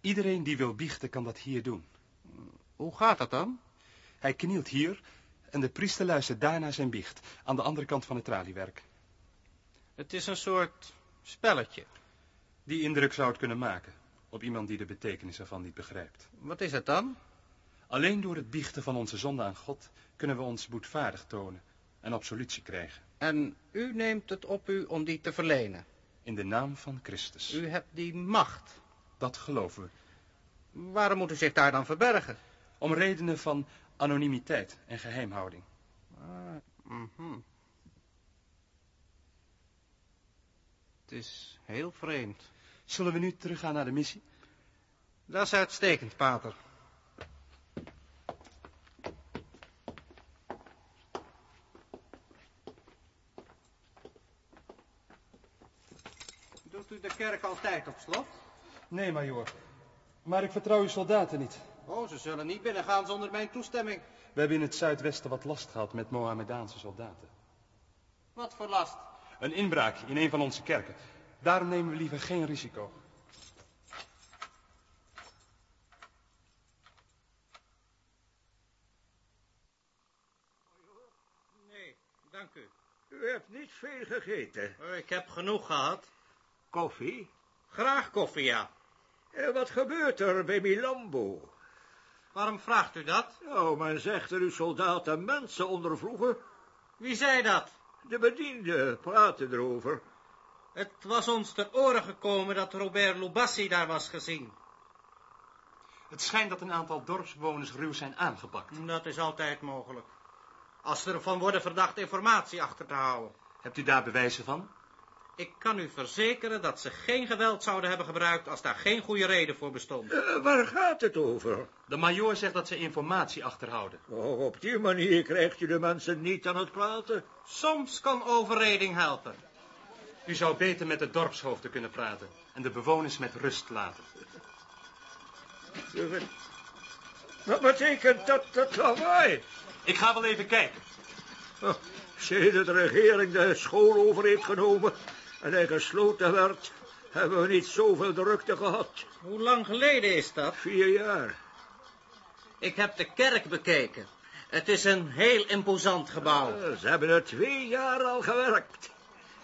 Iedereen die wil biechten kan dat hier doen. Hoe gaat dat dan? Hij knielt hier en de priester luistert daarna zijn biecht, aan de andere kant van het traliewerk. Het is een soort spelletje. Die indruk zou het kunnen maken op iemand die de betekenis ervan niet begrijpt. Wat is het dan? Alleen door het biechten van onze zonde aan God kunnen we ons boetvaardig tonen en absolutie krijgen. En u neemt het op u om die te verlenen. In de naam van Christus. U hebt die macht. Dat geloven we. Waarom moet u zich daar dan verbergen? Om redenen van anonimiteit en geheimhouding. Ah, mhm. Het is heel vreemd. Zullen we nu teruggaan naar de missie? Dat is uitstekend, pater. Doet u de kerk altijd op slot? Nee, majoor. Maar ik vertrouw uw soldaten niet. Oh, ze zullen niet binnengaan zonder mijn toestemming. We hebben in het zuidwesten wat last gehad met Mohammedaanse soldaten. Wat voor last? Een inbraak in een van onze kerken. Daarom nemen we liever geen risico. Nee, dank u. U hebt niet veel gegeten. Ik heb genoeg gehad. Koffie? Graag koffie, ja. En wat gebeurt er bij Milambo? Waarom vraagt u dat? Nou, men zegt er uw soldaten mensen ondervroegen. Wie zei dat? De bedienden praten erover. Het was ons ter oren gekomen dat Robert Lubassi daar was gezien. Het schijnt dat een aantal dorpsbewoners ruw zijn aangepakt. Dat is altijd mogelijk. Als ze ervan worden verdacht informatie achter te houden. Hebt u daar bewijzen van? Ik kan u verzekeren dat ze geen geweld zouden hebben gebruikt als daar geen goede reden voor bestond. Eh, waar gaat het over? De majoor zegt dat ze informatie achterhouden. Oh, op die manier krijgt u de mensen niet aan het praten. Soms kan overreding helpen. U zou beter met de dorpshoofden kunnen praten en de bewoners met rust laten. Wat betekent dat, dat lawaai? Ik ga wel even kijken. Oh, Sinds de regering de school over heeft genomen, en hij gesloten werd, hebben we niet zoveel drukte gehad. Hoe lang geleden is dat? Vier jaar. Ik heb de kerk bekeken. Het is een heel imposant gebouw. Ze hebben er twee jaar al gewerkt.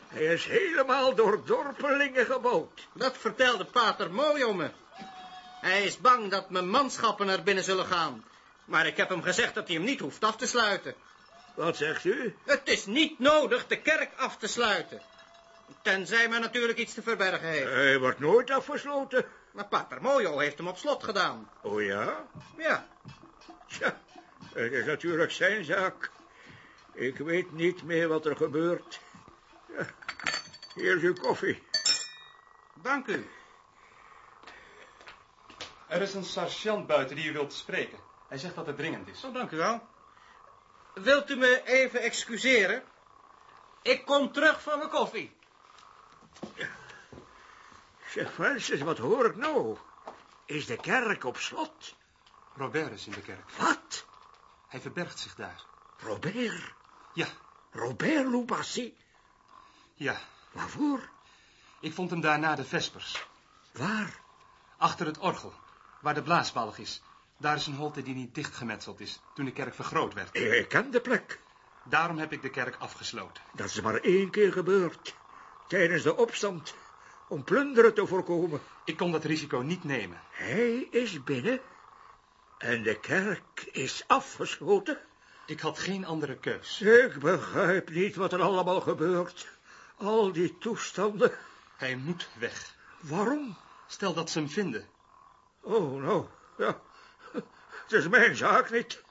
Hij is helemaal door dorpelingen gebouwd. Dat vertelde pater mooi om me. Hij is bang dat mijn manschappen er binnen zullen gaan. Maar ik heb hem gezegd dat hij hem niet hoeft af te sluiten. Wat zegt u? Het is niet nodig de kerk af te sluiten. Tenzij men natuurlijk iets te verbergen heeft. Hij wordt nooit afgesloten. Maar pater Mojo heeft hem op slot gedaan. Oh ja? Ja, Tja, het is natuurlijk zijn zaak. Ik weet niet meer wat er gebeurt. Ja, hier is uw koffie. dank u. Er is een sergeant buiten die u wilt spreken. Hij zegt dat het dringend is. Zo, dank u wel. Wilt u me even excuseren? Ik kom terug van mijn koffie. Zeg, Francis, wat hoor ik nou? Is de kerk op slot? Robert is in de kerk. Wat? Hij verbergt zich daar. Robert? Ja, Robert Loubassi? ja. Waarvoor? Ik vond hem daar na de vespers. Waar? Achter het orgel, waar de blaasbalg is. Daar is een holte die niet dichtgemetseld is, toen de kerk vergroot werd. Ik ken de plek. Daarom heb ik de kerk afgesloten. Dat is maar één keer gebeurd. Tijdens de opstand. Om plunderen te voorkomen. Ik kon dat risico niet nemen. Hij is binnen. En de kerk is afgesloten. Ik had geen andere keus. Ik begrijp niet wat er allemaal gebeurt. Al die toestanden. Hij moet weg. Waarom? Stel dat ze hem vinden. Oh, nou, ja. Het is mijn zaak niet.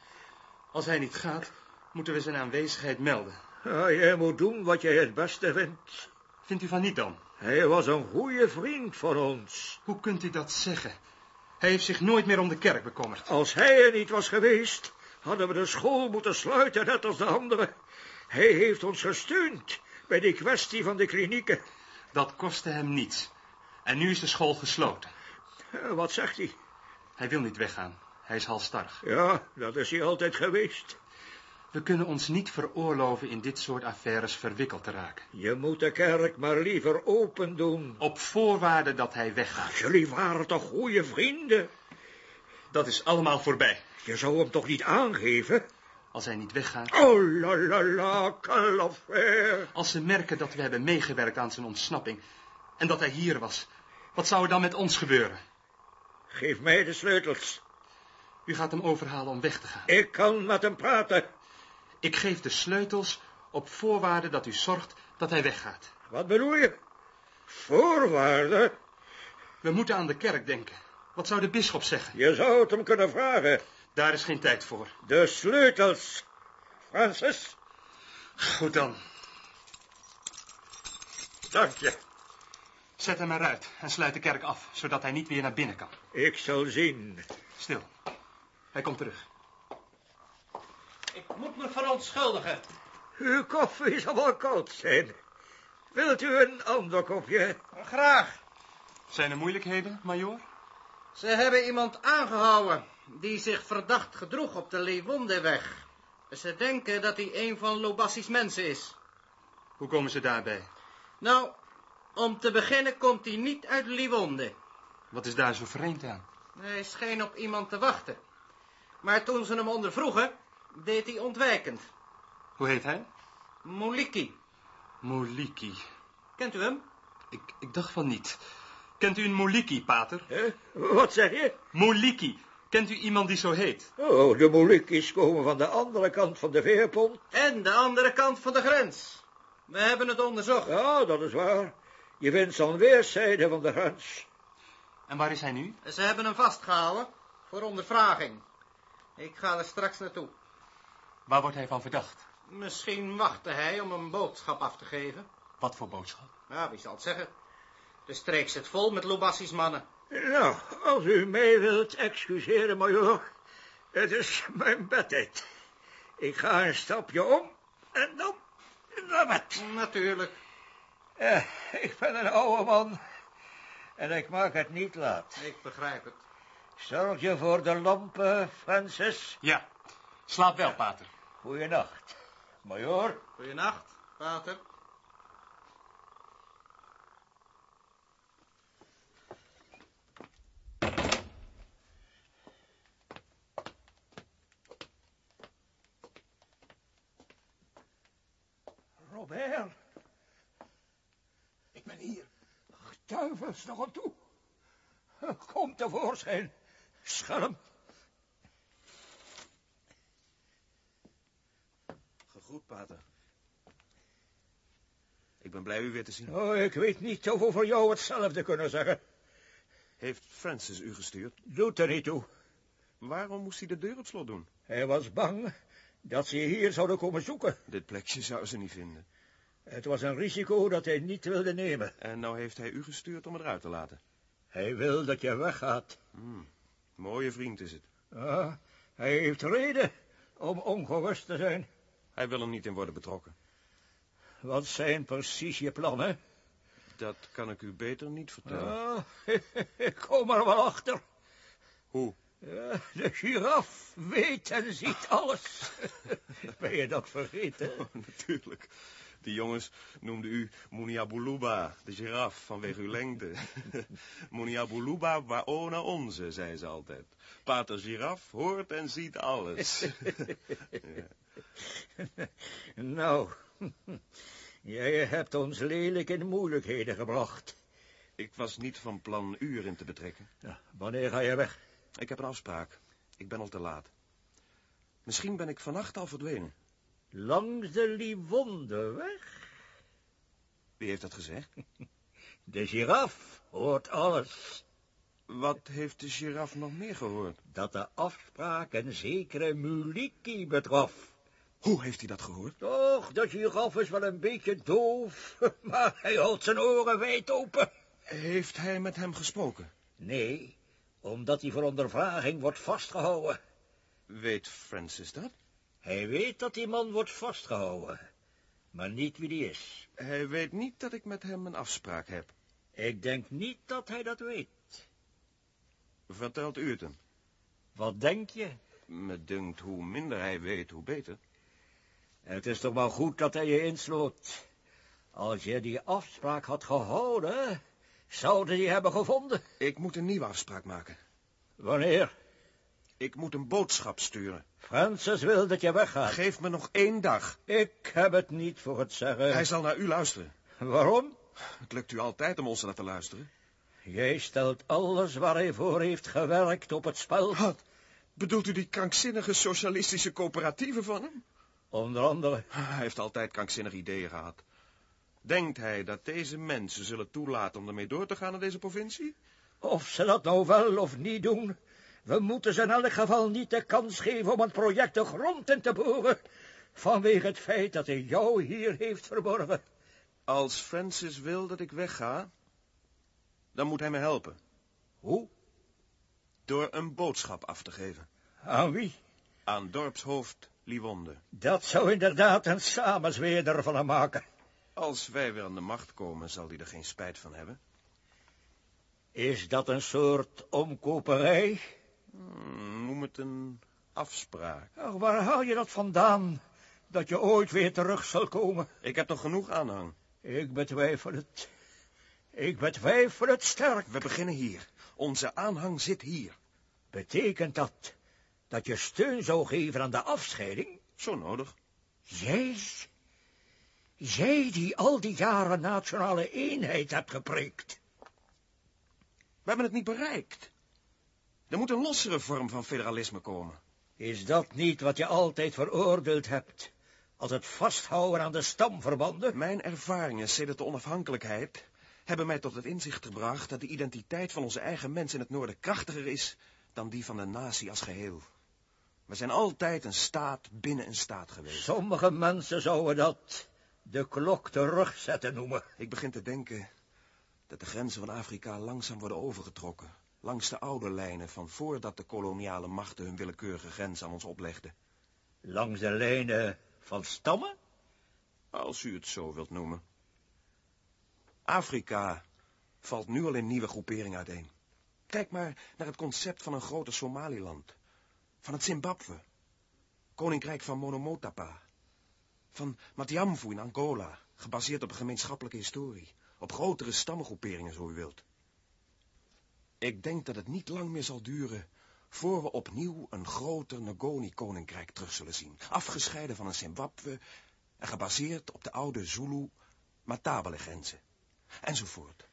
Als hij niet gaat, moeten we zijn aanwezigheid melden. Ja, jij moet doen wat jij het beste vindt. Vindt u van niet dan? Hij was een goede vriend van ons. Hoe kunt u dat zeggen? Hij heeft zich nooit meer om de kerk bekommerd. Als hij er niet was geweest, hadden we de school moeten sluiten, net als de anderen. Hij heeft ons gesteund bij die kwestie van de klinieken. Dat kostte hem niets. En nu is de school gesloten. Eh, Wat zegt hij? Hij wil niet weggaan. Hij is halstarrig. Ja, dat is hij altijd geweest. We kunnen ons niet veroorloven in dit soort affaires verwikkeld te raken. Je moet de kerk maar liever open doen. Op voorwaarde dat hij weggaat. Jullie waren toch goede vrienden? Dat is allemaal voorbij. Je zou hem toch niet aangeven? Als hij niet weggaat. Oh, la la la. Als ze merken dat we hebben meegewerkt aan zijn ontsnapping. En dat hij hier was. Wat zou er dan met ons gebeuren? Geef mij de sleutels. U gaat hem overhalen om weg te gaan. Ik kan met hem praten. Ik geef de sleutels op voorwaarde dat u zorgt dat hij weggaat. Wat bedoel je? Voorwaarden? We moeten aan de kerk denken. Wat zou de bisschop zeggen? Je zou het hem kunnen vragen. Daar is geen tijd voor. De sleutels. Francis, Goed dan. dank je. Zet hem eruit en sluit de kerk af, zodat hij niet weer naar binnen kan. Ik zal zien. Stil. Hij komt terug. Ik moet me verontschuldigen. Uw koffie zal wel koud zijn. Wilt u een ander kopje? Graag. Zijn er moeilijkheden, majoor? Ze hebben iemand aangehouden die zich verdacht gedroeg op de Leewondeweg. Ze denken dat hij een van Lobassi's mensen is. Hoe komen ze daarbij? Nou, om te beginnen komt hij niet uit Liwonde. Wat is daar zo vreemd aan? Hij scheen op iemand te wachten. Maar toen ze hem ondervroegen, deed hij ontwijkend. Hoe heet hij? Mouliki. Moliki. Kent u hem? Ik, ik dacht van niet. Kent u een Moliki, pater? Hè? Wat zeg je? Moliki. Kent u iemand die zo heet? Oh, de Molukkis komen van de andere kant van de veerpont. En de andere kant van de grens. We hebben het onderzocht. Ja, dat is waar. Je vindt ze aan weerszijden van de grens. En waar is hij nu? Ze hebben hem vastgehouden voor ondervraging. Ik ga er straks naartoe. Waar wordt hij van verdacht? Misschien wachtte hij om een boodschap af te geven. Wat voor boodschap? Ja, wie zal het zeggen? De streek zit vol met Lobassi's mannen. Nou, als u mij wilt excuseren, majoor. Het is mijn bedtijd. Ik ga een stapje om en dan naar bed. Natuurlijk. Eh, ik ben een oude man en ik maak het niet laat. Ik begrijp het. Zorg je voor de lampen, Francis. Ja. Slaap wel, pater. Goeienacht, major. Goeienacht, pater. Robert. Ik ben hier. Duivels nog op toe. Kom tevoorschijn, schelm. Ben blij u weer te zien. Oh, ik weet niet of we voor jou hetzelfde kunnen zeggen. Heeft Francis u gestuurd? Doet er niet toe. Waarom moest hij de deur op slot doen? Hij was bang dat ze je hier zouden komen zoeken. Dit plekje zou ze niet vinden. Het was een risico dat hij niet wilde nemen. En nou heeft hij u gestuurd om het eruit te laten. Hij wil dat je weggaat. Hmm, mooie vriend is het. Ah, hij heeft reden om ongerust te zijn. Hij wil er niet in worden betrokken. Wat zijn precies je plannen? Dat kan ik u beter niet vertellen. Ah, ik [LAUGHS] kom er wel achter. Hoe? Ja, de giraf weet en ziet alles. [LAUGHS] Ben je dat vergeten? Natuurlijk. Die jongens noemden u Muniabuluba, de giraf, vanwege uw lengte. [LAUGHS] Muniabuluba waona onze, zei ze altijd. Pater Giraf hoort en ziet alles. Nou, [LAUGHS] jij hebt ons lelijk in moeilijkheden gebracht. Ik was niet van plan u erin te betrekken. Ja, wanneer ga je weg? Ik heb een afspraak. Ik ben al te laat. Misschien ben ik vannacht al verdwenen. Langs de Livondeweg? Wie heeft dat gezegd? [LAUGHS] De giraf hoort alles. Wat heeft de giraf nog meer gehoord? Dat de afspraak een zekere Muliki betrof. Hoe heeft hij dat gehoord? Toch, de giraf is wel een beetje doof, [LAUGHS] maar hij houdt zijn oren wijd open. Heeft hij met hem gesproken? Nee, omdat hij voor ondervraging wordt vastgehouden. Weet Francis dat? Hij weet dat die man wordt vastgehouden, maar niet wie die is. Hij weet niet dat ik met hem een afspraak heb. Ik denk niet dat hij dat weet. Vertelt u het hem? Wat denk je? Me dunkt, hoe minder hij weet, hoe beter. Het is toch wel goed dat hij je insloot. Als je die afspraak had gehouden, zouden die hebben gevonden. Ik moet een nieuwe afspraak maken. Wanneer? Ik moet een boodschap sturen. Francis wil dat je weggaat. Geef me nog één dag. Ik heb het niet voor het zeggen. Hij zal naar u luisteren. Waarom? Het lukt u altijd om ons naar te luisteren. Jij stelt alles waar hij voor heeft gewerkt op het spel. Wat? Bedoelt u die krankzinnige socialistische coöperatieven van hem? Onder andere. Hij heeft altijd krankzinnige ideeën gehad. Denkt hij dat deze mensen zullen toelaten om ermee door te gaan in deze provincie? Of ze dat nou wel of niet doen, we moeten ze in elk geval niet de kans geven om het project de grond in te boren, vanwege het feit dat hij jou hier heeft verborgen. Als Francis wil dat ik wegga, dan moet hij me helpen. Hoe? Door een boodschap af te geven. Aan wie? Aan dorpshoofd Livonde. Dat zou inderdaad een samenzweerder van hem maken. Als wij weer aan de macht komen, zal hij er geen spijt van hebben. Is dat een soort omkoperij? Hmm, noem het een afspraak. Ach, waar haal je dat vandaan, dat je ooit weer terug zal komen? Ik heb nog genoeg aanhang. Ik betwijfel het. Ik betwijfel het sterk. We beginnen hier. Onze aanhang zit hier. Betekent dat dat je steun zou geven aan de afscheiding? Zo nodig. Jij? Jij die al die jaren nationale eenheid hebt gepreekt. We hebben het niet bereikt. Er moet een lossere vorm van federalisme komen. Is dat niet wat je altijd veroordeeld hebt? Als het vasthouden aan de stamverbanden? Mijn ervaringen sedert de onafhankelijkheid hebben mij tot het inzicht gebracht dat de identiteit van onze eigen mensen in het noorden krachtiger is dan die van de natie als geheel. We zijn altijd een staat binnen een staat geweest. Sommige mensen zouden dat de klok terugzetten noemen. Ik begin te denken dat de grenzen van Afrika langzaam worden overgetrokken. Langs de oude lijnen van voordat de koloniale machten hun willekeurige grens aan ons oplegden. Langs de lijnen van stammen? Als u het zo wilt noemen. Afrika valt nu al in nieuwe groeperingen uiteen. Kijk maar naar het concept van een groter Somaliland. Van het Zimbabwe. Koninkrijk van Monomotapa. Van Matiamvu in Angola, gebaseerd op een gemeenschappelijke historie. Op grotere stammengroeperingen, zo u wilt. Ik denk dat het niet lang meer zal duren voor we opnieuw een groter Ngoni-koninkrijk terug zullen zien. Afgescheiden van een Zimbabwe en gebaseerd op de oude Zulu matabele grenzen, enzovoort.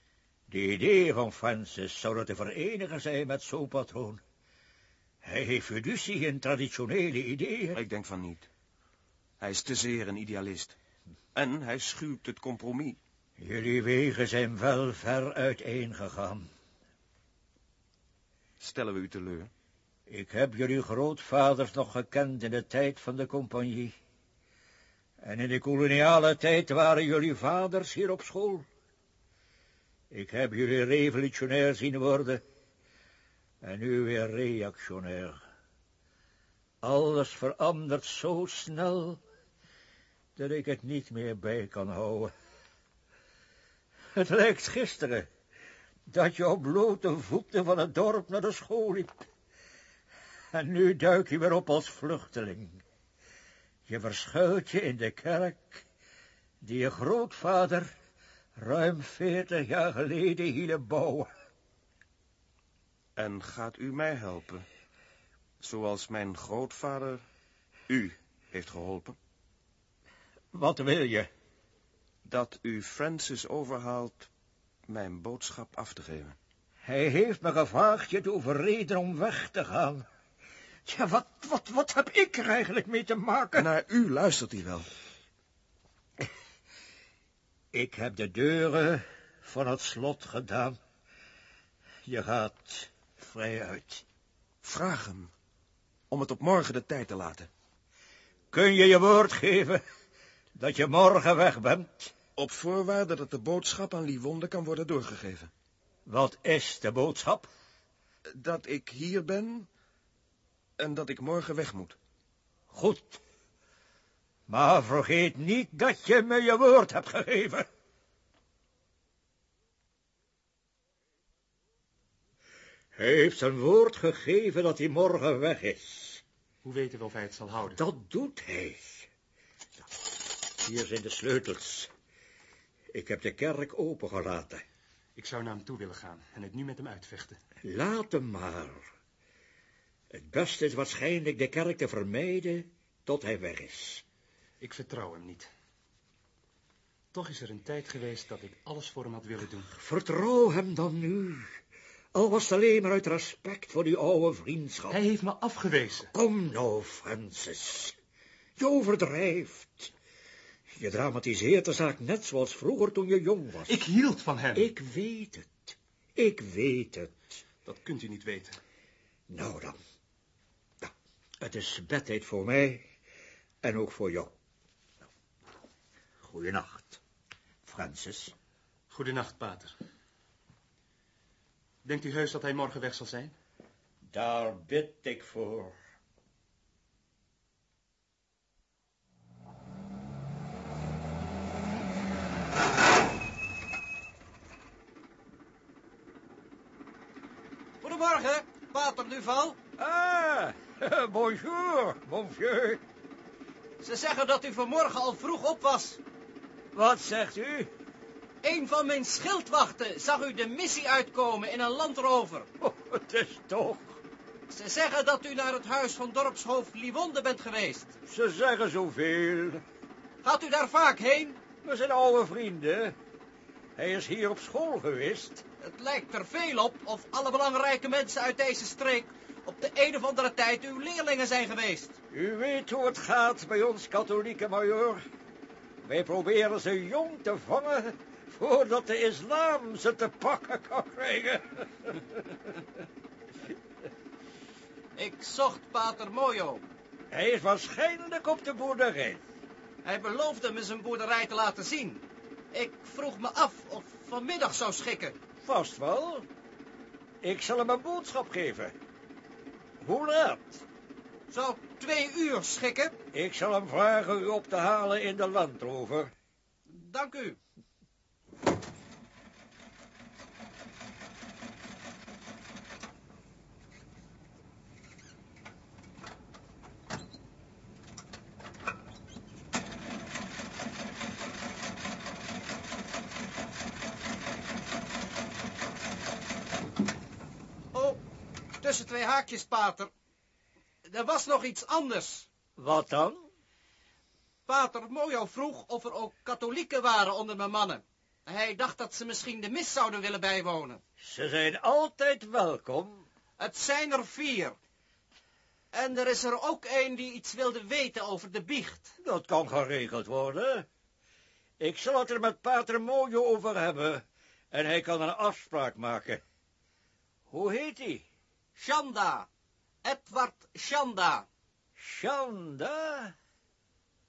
De idee van Francis zou dat te verenigen zijn met zo'n patroon. Hij heeft fiducie in traditionele ideeën. Ik denk van niet. Hij is te zeer een idealist. En hij schuwt het compromis. Jullie wegen zijn wel ver uiteengegaan. Stellen we u teleur? Ik heb jullie grootvaders nog gekend in de tijd van de compagnie. En in de koloniale tijd waren jullie vaders hier op school. Ik heb jullie revolutionair zien worden. En nu weer reactionair. Alles verandert zo snel dat ik het niet meer bij kan houden. Het lijkt gisteren dat je op blote voeten van het dorp naar de school liep. En nu duik je weer op als vluchteling. Je verschuilt je in de kerk die je grootvader ruim veertig jaar geleden hielp bouwen. En gaat u mij helpen, zoals mijn grootvader u heeft geholpen? Wat wil je? Dat u Francis overhaalt mijn boodschap af te geven. Hij heeft me gevraagd je te overreden om weg te gaan. Ja, wat, wat, wat heb ik er eigenlijk mee te maken? Naar u luistert hij wel. Ik heb de deuren van het slot gedaan. Je gaat vrij uit. Vraag hem om het op morgen de tijd te laten. Kun je je woord geven dat je morgen weg bent? Op voorwaarde dat de boodschap aan Livonde kan worden doorgegeven. Wat is de boodschap? Dat ik hier ben en dat ik morgen weg moet. Goed. Maar vergeet niet dat je me je woord hebt gegeven. Hij heeft zijn woord gegeven dat hij morgen weg is. Hoe weten we of hij het zal houden? Dat doet hij. Hier zijn de sleutels. Ik heb de kerk opengelaten. Ik zou naar hem toe willen gaan en het nu met hem uitvechten. Laat hem maar. Het beste is waarschijnlijk de kerk te vermijden tot hij weg is. Ik vertrouw hem niet. Toch is er een tijd geweest dat ik alles voor hem had willen doen. Vertrouw hem dan nu. Al was het alleen maar uit respect voor die oude vriendschap. Hij heeft me afgewezen. Kom nou, Francis. Je overdrijft. Je dramatiseert de zaak net zoals vroeger toen je jong was. Ik hield van hem. Ik weet het. Ik weet het. Dat kunt u niet weten. Nou dan. Nou, het is bedtijd voor mij en ook voor jou. Goedenacht, Francis. Goedenacht, pater. Denkt u heus dat hij morgen weg zal zijn? Daar bid ik voor. Goedemorgen, pater Duval. Ah, [LAUGHS] bonjour, mon vieux. Ze zeggen dat u vanmorgen al vroeg op was. Wat zegt u? Een van mijn schildwachten zag u de missie uitkomen in een landrover. [LAUGHS] Oh, het is toch. Ze zeggen dat u naar het huis van dorpshoofd Livonde bent geweest. Ze zeggen zoveel. Gaat u daar vaak heen? We zijn oude vrienden. Hij is hier op school geweest. Het lijkt er veel op of alle belangrijke mensen uit deze streek op de een of andere tijd uw leerlingen zijn geweest. U weet hoe het gaat bij ons katholieke major. Wij proberen ze jong te vangen voordat de islam ze te pakken kan krijgen. Ik zocht pater Mojo. Hij is waarschijnlijk op de boerderij. Hij beloofde me zijn boerderij te laten zien. Ik vroeg me af of vanmiddag zou schikken. Vast wel. Ik zal hem een boodschap geven. Hoe laat? Zou twee uur schikken? Ik zal hem vragen u op te halen in de landrover. Dank u. Oh, tussen twee haakjes, pater. Er was nog iets anders. Wat dan? Pater Mojo vroeg of er ook katholieken waren onder mijn mannen. Hij dacht dat ze misschien de mis zouden willen bijwonen. Ze zijn altijd welkom. Het zijn er vier. En er is er ook een die iets wilde weten over de biecht. Dat kan geregeld worden. Ik zal het er met Pater Mojo over hebben. En hij kan een afspraak maken. Hoe heet hij? Shanda. Edward Shanda. Shanda?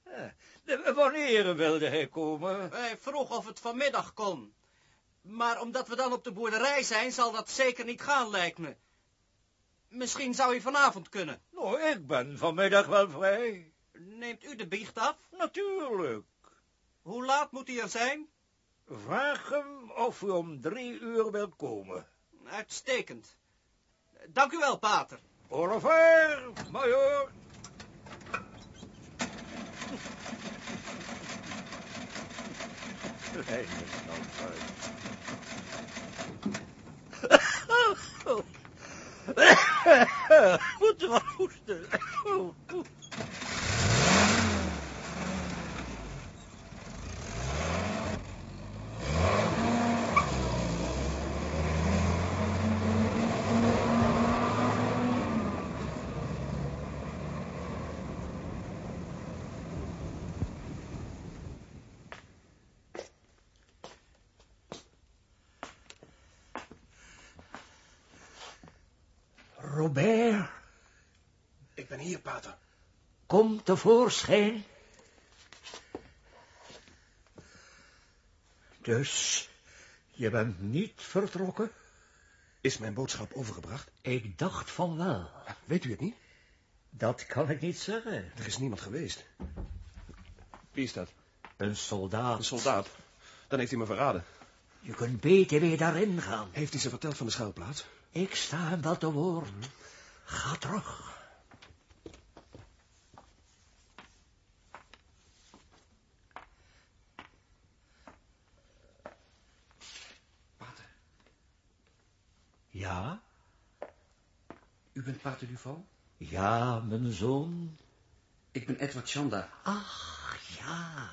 Ja, de- wanneer wilde hij komen? Hij vroeg of het vanmiddag kon. Maar omdat we dan op de boerderij zijn, zal dat zeker niet gaan, lijkt me. Misschien zou hij vanavond kunnen. Nou, ik ben vanmiddag wel vrij. Neemt u de biecht af? Natuurlijk. Hoe laat moet hij er zijn? Vraag hem of hij om drie uur wil komen. Uitstekend. Dank u wel, pater. Au revoir, major. Altijd. [LAUGHS] Moet wel hoesten. Robert, Ik ben hier, pater. kom tevoorschijn. Dus, je bent niet vertrokken? Is mijn boodschap overgebracht? Ik dacht van wel. Weet u het niet? Dat kan ik niet zeggen. Er is niemand geweest. Wie is dat? Een soldaat. Een soldaat. Dan heeft hij me verraden. Je kunt beter weer daarin gaan. Heeft hij ze verteld van de schuilplaats? Ik sta hem wel te woord. Ga terug. Ja? u bent Pater Duval? Ja, mijn zoon. Ik ben Edward Chanda. Ach, ja.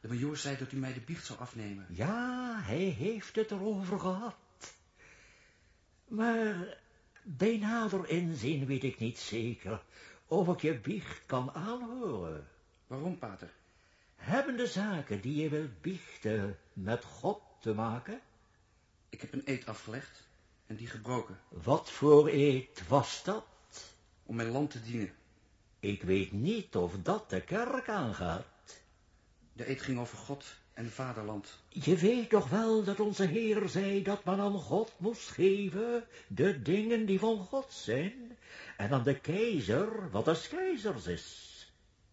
De majoor zei dat u mij de biecht zou afnemen. Ja, hij heeft het erover gehad. Maar bij nader inzien weet ik niet zeker of ik je biecht kan aanhoren. Waarom, pater? Hebben de zaken die je wilt biechten met God te maken? Ik heb een eed afgelegd en die gebroken. Wat voor eed was dat? Om mijn land te dienen. Ik weet niet of dat de kerk aangaat. De eed ging over God en vaderland. Je weet toch wel dat onze Heer zei dat men aan God moest geven de dingen die van God zijn, en aan de keizer wat des keizers is.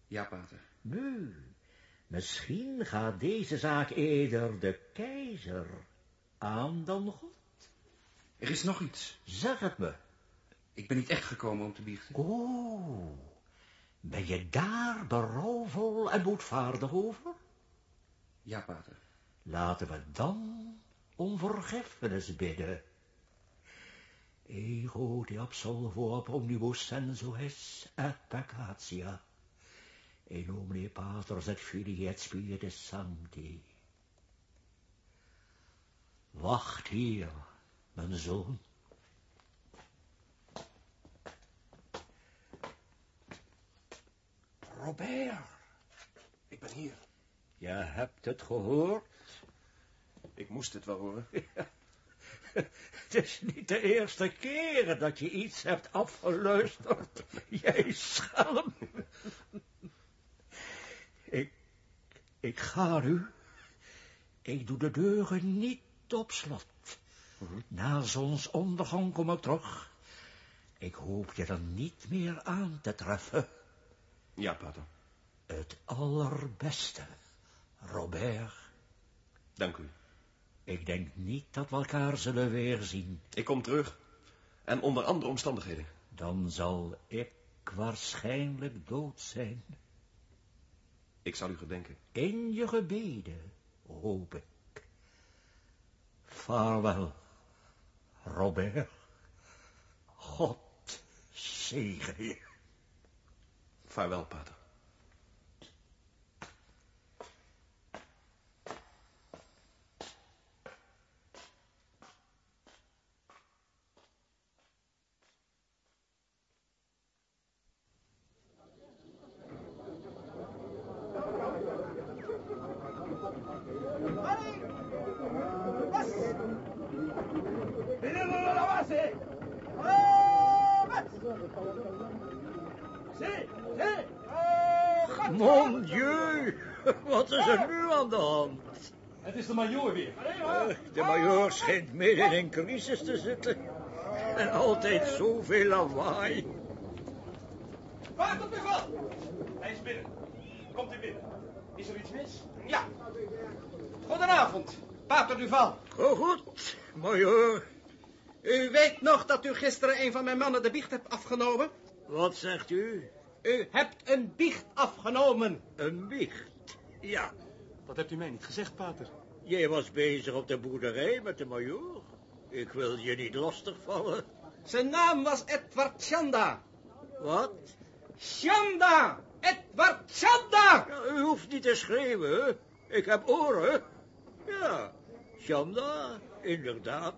Ja, pater. Nu, misschien gaat deze zaak eerder de keizer aan dan God. Er is nog iets. Zeg het me. Ik ben niet echt gekomen om te biechten. Oh, ben je daar berouwvol en boetvaardig over? Ja, pater. Laten we dan om vergiffenis bidden. Ego te absolvo ab omnibus sensues et peccatia. In nomine Paters et Filii et Spiritus Sancti. Wacht hier, mijn zoon. Robert. Ik ben hier. Je hebt het gehoord? Ik moest het wel horen. [LAUGHS] Het is niet de eerste keer dat je iets hebt afgeluisterd. Jij schelm. Ik, ik ga nu. Ik doe de deuren niet op slot. Na zonsondergang kom ik terug. Ik hoop je dan niet meer aan te treffen. Ja, pater. Het allerbeste, Robert. Dank u. Ik denk niet dat we elkaar zullen weerzien. Ik kom terug. En onder andere omstandigheden. Dan zal ik waarschijnlijk dood zijn. Ik zal u gedenken. In je gebeden, hoop ik. Vaarwel, Robert. God zegen je. Vaarwel, pater. Mon Dieu, wat is er nu aan de hand? Het is de majoor weer. De majoor schijnt midden in een crisis te zitten. En altijd zoveel lawaai. Wacht op de val! Hij is binnen. Komt u binnen. Is er iets mis? Ja. Goedenavond, Pater Duval. Oh, goed, majoor. U weet nog dat u gisteren een van mijn mannen de biecht hebt afgenomen? Wat zegt u? U hebt een biecht afgenomen. Een biecht. Ja, Dat hebt u mij niet gezegd, pater. Jij was bezig op de boerderij met de majoor. Ik wil je niet lastigvallen. Zijn naam was Edward Chanda. Wat? Chanda! Edward Chanda! Ja, u hoeft niet te schreeuwen. Ik heb oren. Ja, Chanda, inderdaad.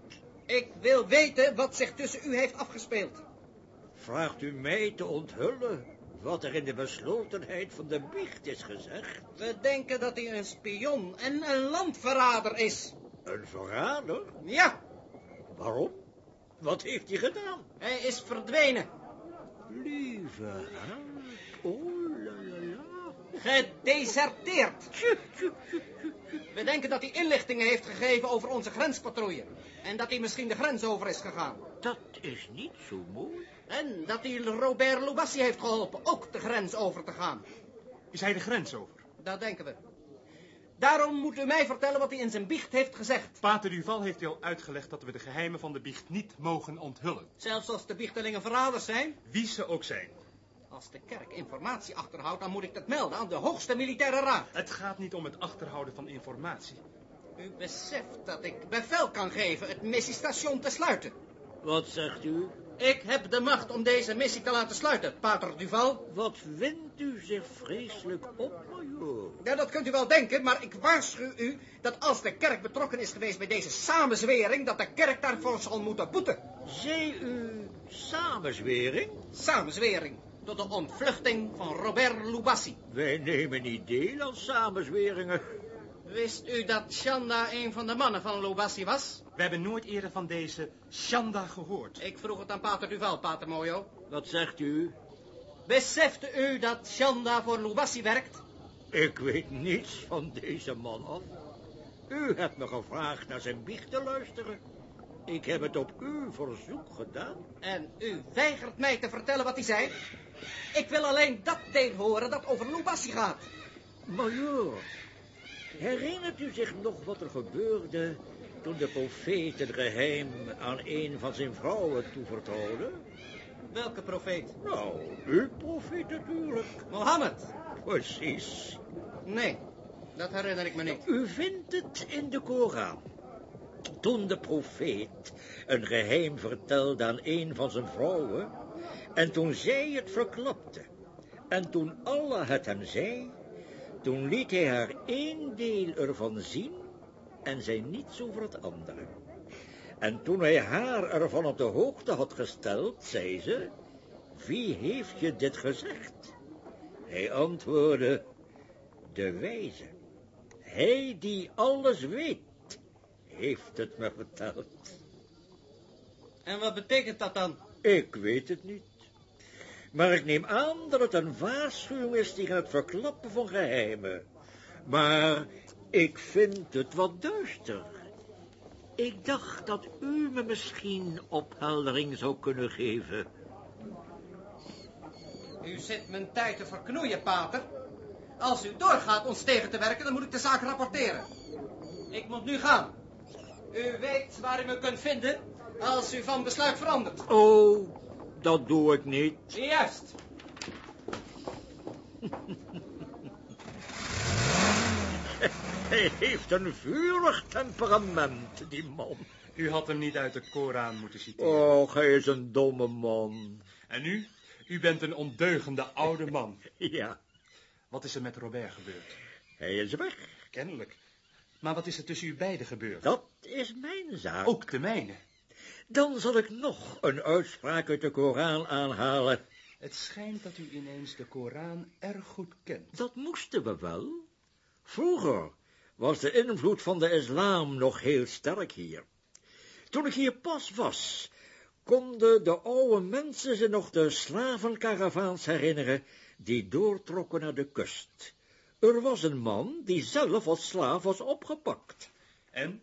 Ik wil weten wat zich tussen u heeft afgespeeld. Vraagt u mij te onthullen wat er in de beslotenheid van de biecht is gezegd? We denken dat hij een spion en een landverrader is. Een verrader? Ja, Waarom? Wat heeft hij gedaan? hij is verdwenen. Lieve oh la la la. Gedeserteerd. We denken dat hij inlichtingen heeft gegeven over onze grenspatrouille. En dat hij misschien de grens over is gegaan. Dat is niet zo mooi. En dat hij Robert Loubassi heeft geholpen ook de grens over te gaan. Is hij de grens over? Dat denken we. Daarom moet u mij vertellen wat hij in zijn biecht heeft gezegd. Pater Duval heeft u al uitgelegd dat we de geheimen van de biecht niet mogen onthullen. Zelfs als de biechtelingen verraders zijn. Wie ze ook zijn. Als de kerk informatie achterhoudt, dan moet ik dat melden aan de hoogste militaire raad. Het gaat niet om het achterhouden van informatie. U beseft dat ik bevel kan geven het missiestation te sluiten. Wat zegt u? Ik heb de macht om deze missie te laten sluiten, Pater Duval. Wat wint u zich vreselijk op, majoor? Ja, dat kunt u wel denken, maar ik waarschuw u dat als de kerk betrokken is geweest bij deze samenzwering, dat de kerk daarvoor zal moeten boeten. Zei u samenzwering? Samenzwering tot de ontvluchting van Robert Loubassi. Wij nemen niet deel aan samenzweringen. Wist u dat Chanda een van de mannen van Loubassi was? We hebben nooit eerder van deze Shanda gehoord. Ik vroeg het aan Pater Duval, Pater Mojo. Wat zegt u? Besefte u dat Chanda voor Loubassi werkt? Ik weet niets van deze man af. U hebt me gevraagd naar zijn biecht te luisteren. Ik heb het op uw verzoek gedaan. En u weigert mij te vertellen wat hij zei? Ik wil alleen dat deel horen dat over Loubassi gaat. Majoor, herinnert u zich nog wat er gebeurde toen de profeet het geheim aan een van zijn vrouwen toevertrouwde? Welke profeet? Nou, uw profeet natuurlijk. Mohammed? Precies. Nee, dat herinner ik me niet. U vindt het in de Koran. Toen de profeet een geheim vertelde aan een van zijn vrouwen... en toen zij het verklapte... en toen Allah het hem zei... toen liet hij haar één deel ervan zien... en zei niets over het andere. En toen hij haar ervan op de hoogte had gesteld, zei ze... Wie heeft je dit gezegd? Hij antwoordde... De wijze. Hij die alles weet, heeft het me verteld. En wat betekent dat dan? Ik weet het niet. Maar ik neem aan dat het een waarschuwing is tegen het verklappen van geheimen. Maar ik vind het wat duister. Ik dacht dat u me misschien opheldering zou kunnen geven. U zit mijn tijd te verknoeien, pater. Als u doorgaat ons tegen te werken, dan moet ik de zaak rapporteren. Ik moet nu gaan. U weet waar u me kunt vinden als u van besluit verandert. Oh, dat doe ik niet. Juist. Hij heeft een vurig temperament, die man. U had hem niet uit de Koran moeten citeren. Och, hij is een domme man. En u? U bent een ondeugende oude man. [LAUGHS] Ja, Wat is er met Robert gebeurd? hij is weg. Kennelijk. Maar wat is er tussen u beiden gebeurd? Dat is mijn zaak. Ook de mijne. Dan zal ik nog een uitspraak uit de Koran aanhalen. Het schijnt dat u ineens de Koran erg goed kent. Dat moesten we wel. Vroeger was de invloed van de islam nog heel sterk hier. Toen ik hier pas was, konden de oude mensen zich nog de slavenkaravaans herinneren die doortrokken naar de kust. Er was een man die zelf als slaaf was opgepakt. En?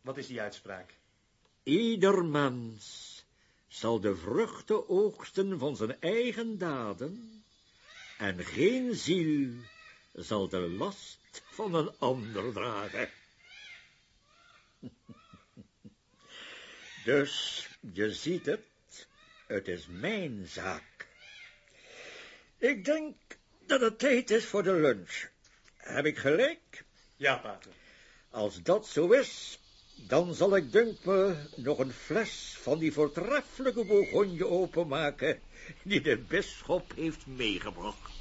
Wat is die uitspraak? Ieder mens zal de vruchten oogsten van zijn eigen daden, en geen ziel zal de last van een ander dragen. [LAUGHS] Dus, je ziet het, het is mijn zaak. Ik denk dat het tijd is voor de lunch. Heb ik gelijk? Ja, pater. Als dat zo is, dan zal ik, denk me, nog een fles van die voortreffelijke bourgogne openmaken, die de bisschop heeft meegebracht.